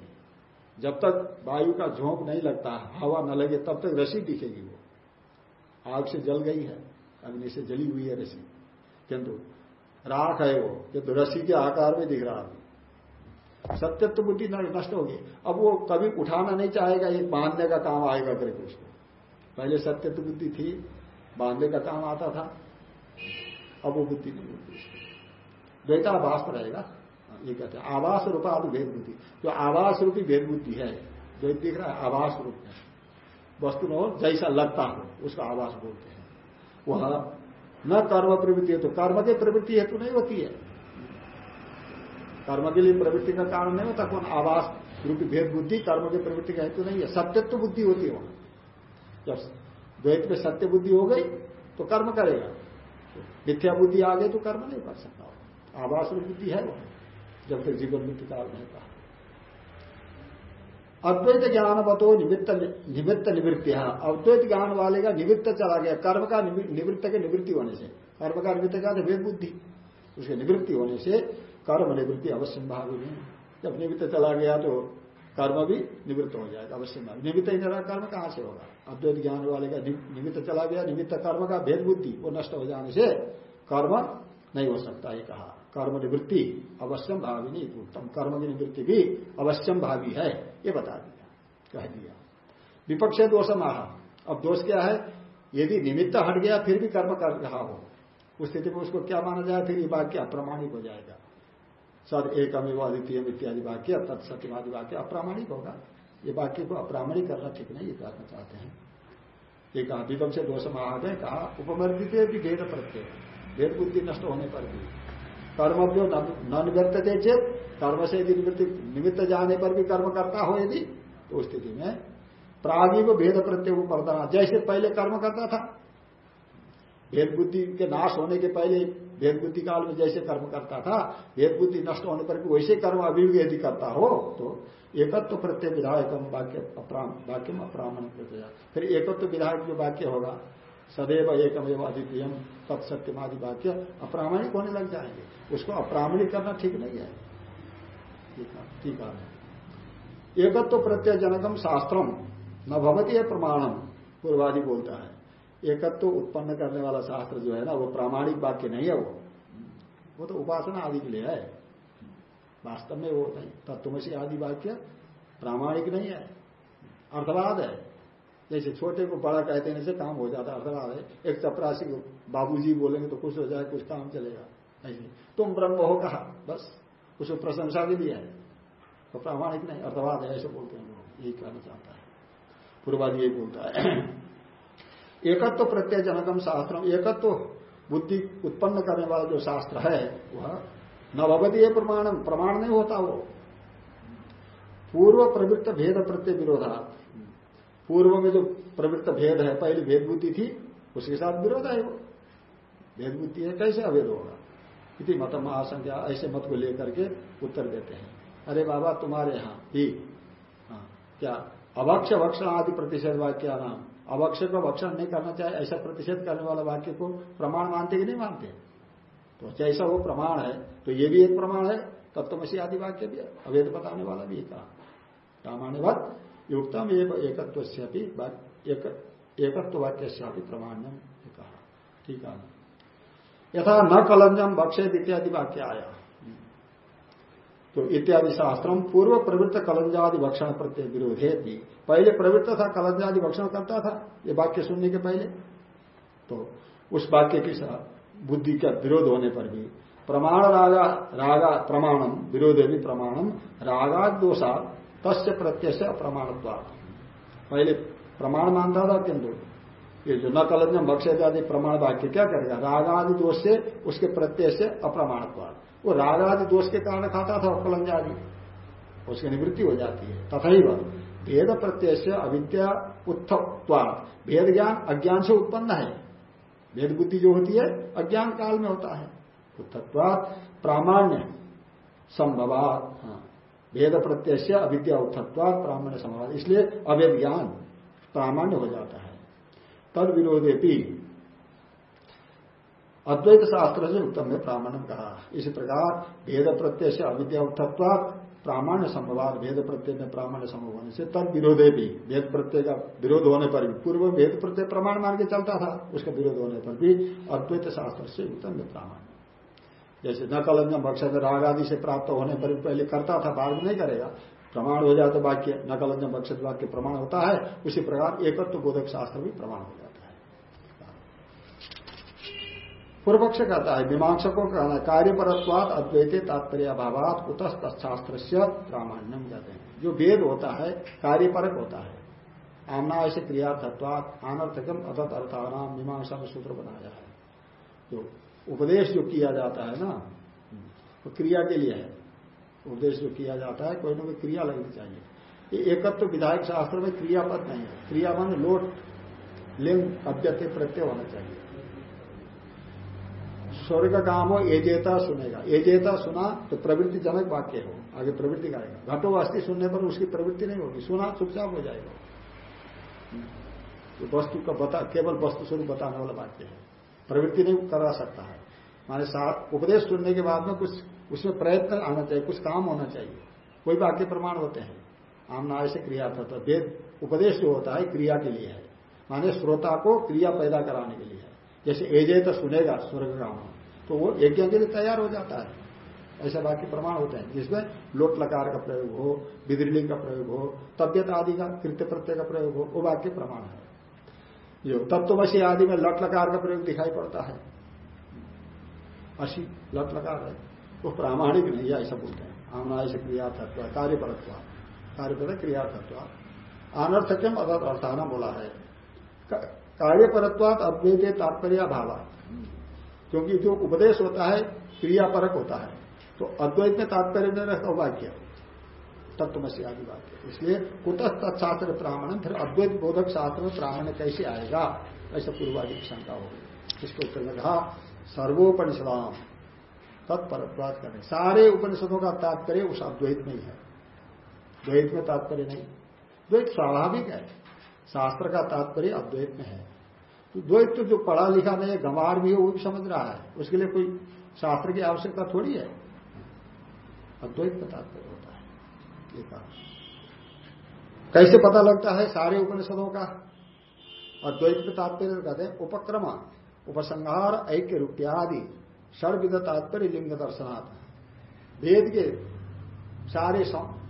जब तक वायु का झोंक नहीं लगता, हवा न लगे, तब तक रसी दिखेगी वो। आग से जल गई है। अग्नि से जली हुई है रसी किंतु राख है वो किंतु रसी के आकार में दिख रहा है। सत्यत्व बुद्धि नष्ट होगी। अब वो कभी उठाना नहीं चाहेगा, ये बांधने का काम आएगा करके उसको। पहले सत्यत्व बुद्धि थी, बांधने का काम आता था। अब वो बुद्धि नहीं होती द्वैताभास रहेगा। ये कहते हैं आवास रूपा भेद बुद्धि। जो आवास रूपी भेद बुद्धि है जो दिख रहा है आवास रूप में वस्तु हो, जैसा लगता हो, उसका आवास बोलते हैं। वह न कर्म प्रवृत्ति है तो कर्म के प्रवृत्ति हेतु नहीं होती है। कर्म के लिए प्रवृत्ति का कारण नहीं होता, कौन? आवास, रूपी भेद बुद्धि कर्म की प्रवृत्ति का हेतु नहीं है। सत्यत्व बुद्धि होती है वहाँ। जब द्वैत में सत्य बुद्धि हो गई तो कर्म करेगा। मिथ्या बुद्धि आ गई तो कर्म नहीं कर सकता। आवास बुद्धि है वहाँ, जब तक जीवन मृत्यु काल नहीं कहा अद्वैत ज्ञान बतो निमित्त निमित्त निवृत्ति। है अद्वैत ज्ञान वाले का निवृत्त चला गया। कर्म का निवृत्त के निवृत्ति होने से। कर्म का निवृत्त का वेद बुद्धि उसके निवृत्ति होने से कर्म निवृत्ति अवश्य भावी नहीं जब निवृत्त चला गया तो कर्म भी निवृत्त हो जाएगा, अवश्य निमित्त ही नहीं कर्म कहाँ से होगा? अद्वैत ज्ञान वाले का निमित्त चला गया निमित्त कर्म का भेद बुद्धि वो नष्ट हो जाने से कर्म नहीं हो सकता, ये कहा। कर्म निवृत्ति अवश्यम भावी नहीं उत्तम कर्म की निवृत्ति भी अवश्यम भावी है, ये बता दिया, कह दिया। विपक्ष दोष आह अब दोष क्या है? यदि निमित्त हट गया, फिर भी कर्म कर रहा हो। उस स्थिति में उसको क्या माना जाए? फिर ये वाक्य अप्रामाणिक हो जाएगा। सद एकमेव अद्वितीय इत्यादि वाक्य तत्सत्यवादी वाक्य अप्रामाणिक होगा। ये वाक्य को अप्रामाणिक करना ठीक नहीं, ये कहना चाहते हैं। ये कहा, विपक्ष दोष महा कहा, उपमर्दित भी भेद प्रत्यय, भेद बुद्धि नष्ट होने पर भी। कर्म जो न निवृत्त चेत कर्म से यदि निमित्त जाने पर भी कर्म करता हो यदि तो स्थिति में प्रागी को भेद प्रत्यय करता जैसे पहले कर्म करता था भेद बुद्धि के नाश होने के पहले भेद बुद्धि काल में जैसे कर्म करता था भेद बुद्धि नष्ट होने पर भी वैसे कर्म अभी भी यदि करता हो तो एकत्व तो प्रत्यय विधायक वाक्य वाक्य में अप्रामण फिर एकत्व तो विधायक जो वाक्य होगा सदैव एकमेव अद्वितीय तत्सत्यमादि वाक्य अप्रामाणिक होने लग जाएँगे। उसको अप्रामाणिक करना ठीक नहीं है। ठीक है एकत्व प्रत्यय जनकम शास्त्रम न भवती है प्रमाणम पूर्वादि बोलता है। एकत्व तो उत्पन्न करने वाला शास्त्र जो है ना, वो प्रामाणिक वाक्य नहीं है वो। वो तो उपासना आदि के लिए है। वास्तव में वो नहीं, तत्वमसी आदि वाक्य प्रामाणिक नहीं है। अर्थवाद है। जैसे छोटे को बड़ा कहते हैं से काम हो जाता है अर्थवाद है। एक चपरासी को बाबूजी बोलेंगे तो खुश हो जाए, कुछ काम चलेगा। ऐसे तुम ब्रह्म हो कहा? बस उसको प्रशंसा भी दिया है। तो प्रामाणिक नहीं, अर्थवाद है, ऐसे बोलते हैं लोग। यही कहना चाहता है। पूर्वाद यही बोलता है। एकत्व तो प्रत्यय जनकम शास्त्र एकत्व तो बुद्धि उत्पन्न करने वाला जो शास्त्र है, वह नवगति प्रमाण प्रमाण नहीं होता वो। पूर्व प्रवृत्त भेद प्रत्यय विरोधा पूर्व में जो प्रवृत्त भेद है पहली भेद बुद्धि थी उसके साथ विरोध है वो। भेद बुद्धि है कैसे अभेद होगा? इति मत महासंख्या ऐसे मत को लेकर के उत्तर देते हैं। अरे बाबा तुम्हारे यहाँ भी हाँ, क्या अभक्ष भक्षण आदि प्रतिषेध वाक्य नाम अभक्ष को भक्षण नहीं करना चाहिए ऐसा प्रतिषेध करने वाला वाक्य को प्रमाण मानते कि नहीं मानते? तो जैसा वो प्रमाण है तो ये भी एक प्रमाण है तत्वमसी आदि वाक्य भी अवेद बताने वाला भी कहा। प्रामाण्यवत युक्तम एकत्व से भी एकत्व वाक्य से प्रमाण्यम कहा ठीक है यथा न कलंजम बक्षेद इत्यादि वाक्य आया तो इत्यादि शास्त्रम पूर्व प्रवृत्त कलंजादि भक्षण प्रत्यय विरोधे भी पहले प्रवृत्त था कलंजादि भक्षण करता था, ये वाक्य सुनने के पहले। तो उस वाक्य की बुद्धि का विरोध होने पर भी प्रमाण रागा रागा प्रमाणम, विरोध भी प्रमाणम रागा दोषा तस्य प्रत्यय से अप्रमाण पहले प्रमाण मानता था किंतु ये जो न कलंजम भक्षे आदि प्रमाण वाक्य क्या करेगा रागादि दोष से उसके प्रत्यय से अप्रमाण वो रागादि दोष के कारण खाता था कलंज आदि उसकी निवृत्ति हो जाती है। तथा ही वह भेद प्रत्यय से अविद्या उत्थवाद भेद ज्ञान अज्ञान से उत्पन्न है। भेद बुद्धि जो होती है, अज्ञान काल में होता है। उत्थत्वाद प्रामाण्य संभवात। हाँ। भेद प्रत्यय से अविद्या उत्थत्वाद प्रामाण्य संभवाद इसलिए अवेद ज्ञान प्रामाण्य हो जाता है। तद विरोधे भी अद्वैत शास्त्र से उत्तम में प्रामाण्य कहा। इसी प्रकार भेद प्रत्यय से अविद्या उत्थत्वाद प्रामाण्य संभवाद भेद प्रत्यय में प्रामाण्य संभव होने से तब विरोधे भी भेद प्रत्यय का विरोध होने पर भी, पूर्व भेद प्रत्यय प्रमाण मान के चलता था, उसका विरोध होने पर भी अद्वैत शास्त्र से उत्तम में प्रामाण्य जैसे न कलंजम राग आदि से प्राप्त होने पर पहले करता था, बाद में नहीं करेगा। प्रमाण हो जाता वाक्य न कलंजम वाक्य प्रमाण होता है। उसी प्रकार एकत्व तो बोधक शास्त्र भी प्रमाण हो जाता है। पूर्व पक्ष कहता है, मीमांसकों का कहना कार्य परत्वात अद्वैत तात्पर्य अभावात कुतः तत्शास्त्र से प्रामाण्यम कहते हैं। जो वेद होता है, कार्यपरक होता है। आमना क्रिया तत्वात अनर्थकम अतत अर्थानाम मीमांसा में सूत्र बनाया है। जो उपदेश जो किया जाता है ना, वो क्रिया के लिए है। उपदेश जो किया जाता है, कोई ना कोई क्रिया लगनी चाहिए। ये एकत्व तो विधायक शास्त्र में क्रियापद नहीं है। क्रिया लोट, लिंग, अव्यक्त, प्रत्यय होना चाहिए। स्वर्ग का काम हो एजेता सुनेगा। एजेता सुना तो प्रवृत्ति जनक वाक्य हो। आगे प्रवृत्ति गाएगा घटो अस्थि सुनने पर उसकी प्रवृत्ति नहीं होगी। सुना, चुपचाप हो जाएगा। तो वस्तु का बता, केवल वस्तु स्वरूप बताने वाला वाक्य है। प्रवृत्ति नहीं करा सकता है। माने साथ उपदेश सुनने के बाद में कुछ, उसमें प्रयत्न आना चाहिए, कुछ काम होना चाहिए। कोई वाक्य प्रमाण होते हैं। आम नाय से क्रिया था वेद उपदेश जो होता है, क्रिया के लिए है। माने श्रोता को क्रिया पैदा कराने के लिए है। जैसे एजे तो सुनेगा, स्वर्ग का तो वो यज्ञ के लिए तैयार हो जाता है। ऐसे बाकी प्रमाण होते हैं। जिसमें लोट लकार का प्रयोग हो विद्रिलिंग का प्रयोग हो तबियत आदि का, कृत्य प्रत्यय का प्रयोग हो, वो वाक्य प्रमाण है। जो तत्वशी आदि में लट लकार का प्रयोग दिखाई पड़ता है। अशी लट लकार है। वो प्रामाणिक नहीं है, ऐसा बोलते हैं। आमना ऐसे क्रिया तत्व, कार्यपरत्व कार्यपर क्रिया तत्व। अनर्थक्यम अदत अर्थाना बोला है। कार्यपरत्वात अद्वैत तात्पर्य भावा क्योंकि जो उपदेश होता है, क्रियापरक होता है। तो अद्वैत में तात्पर्य में रहता वाक्य तत्वमसी आदि वाक्य इसलिए कुतः तत्शास्त्र ब्राह्मण, फिर अद्वैत बोधक शास्त्र में ब्राह्मण कैसे आएगा? ऐसा पूर्वादि की शंका होगी। इसको उत्तर में कहा, सर्वोपनिषदाम तत्परत्वाद करें। सारे उपनिषदों का तात्पर्य उस अद्वैत में ही है। द्वैत में तात्पर्य नहीं। द्वैत स्वाभाविक है। शास्त्र का तात्पर्य अद्वैत में है। तो द्वैत तो जो पढ़ा लिखा नहीं है, गंवार भी है, वो भी समझ रहा है। उसके लिए कोई शास्त्र की आवश्यकता थोड़ी है। अद्वैत में तात्पर्य है ये कहा कैसे पता लगता है? सारे उपनिषदों का। अद्वैत में तात्पर्य कहते हैं, उपक्रम, उपसंहार ऐक्य रूप्यादि षडविध तात्पर्य, लिंग दर्शनाथ वेद के सारे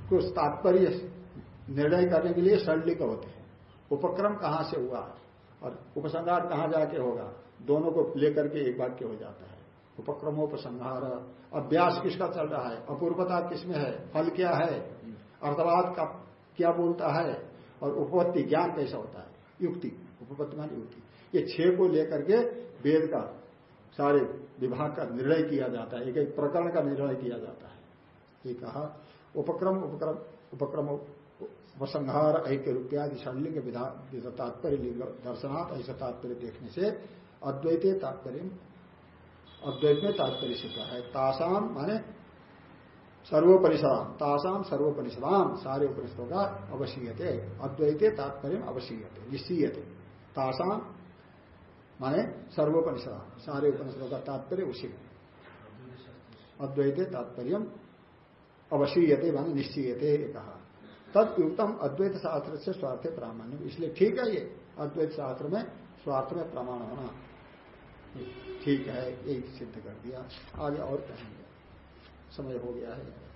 कुछ तात्पर्य निर्णय करने के लिए षडलिंग होते हैं। उपक्रम कहाँ से हुआ? और उपसंहार कहाँ जाके होगा? दोनों को लेकर के एक वाक्य हो जाता है। उपक्रमोपसंहार, अभ्यास किसका चल रहा है? अपूर्वता किसमें है? फल क्या है? अर्थवाद का क्या बोलता है और उपपत्ति ज्ञान कैसा होता है? युक्ति, उपपत्ति मान युक्ति। ये छह को लेकर के वेद का सारे विभाग का निर्णय किया जाता है एक एक प्रकरण का निर्णय किया जाता है। ये कहा, उपक्रम उपक्रम उपक्रम, उपसंहार, ऐक्य रूपयादि षणलिंग विधा तात्पर्य लिंग दर्शनाथ ऐसा तात्पर्य देखने से अद्वैत तात्पर्य, अद्वैत में तात्पर्य सिद्ध है। तासाम माने सर्वोपनिषदाम तासाम सर्वोपनिषदाम सारे उपनिषदों का अवशीयते, अद्वैते तात्पर्य अवशीयते, निश्चीयते। तासाम माने सर्वोपनिषदाम सारे उपनिषदों का तात्पर्य उसी अद्वैते तात्पर्य अवशीयते मान निश्चयते कहा तदयुक्तम अद्वैत शास्त्र से स्वार्थ प्रामाण्य इसलिए ठीक है ये अद्वैत शास्त्र में स्वार्थ में प्रमाण होना। ठीक है, यही सिद्ध कर दिया। आगे और कहेंगे समय हो गया है।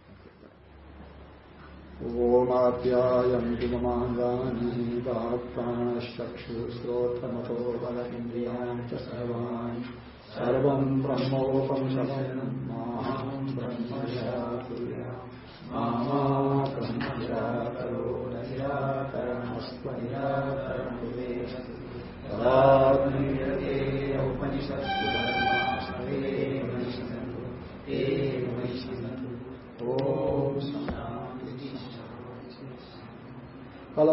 ओमाप्यायन्ति ममाङ्गानि प्राणश्चक्षुश्रोत्रमथो बलमिन्द्रियाणि च सर्वाणि। सर्वम् ब्रह्मोपनिषदम् उपनिषत्सु कल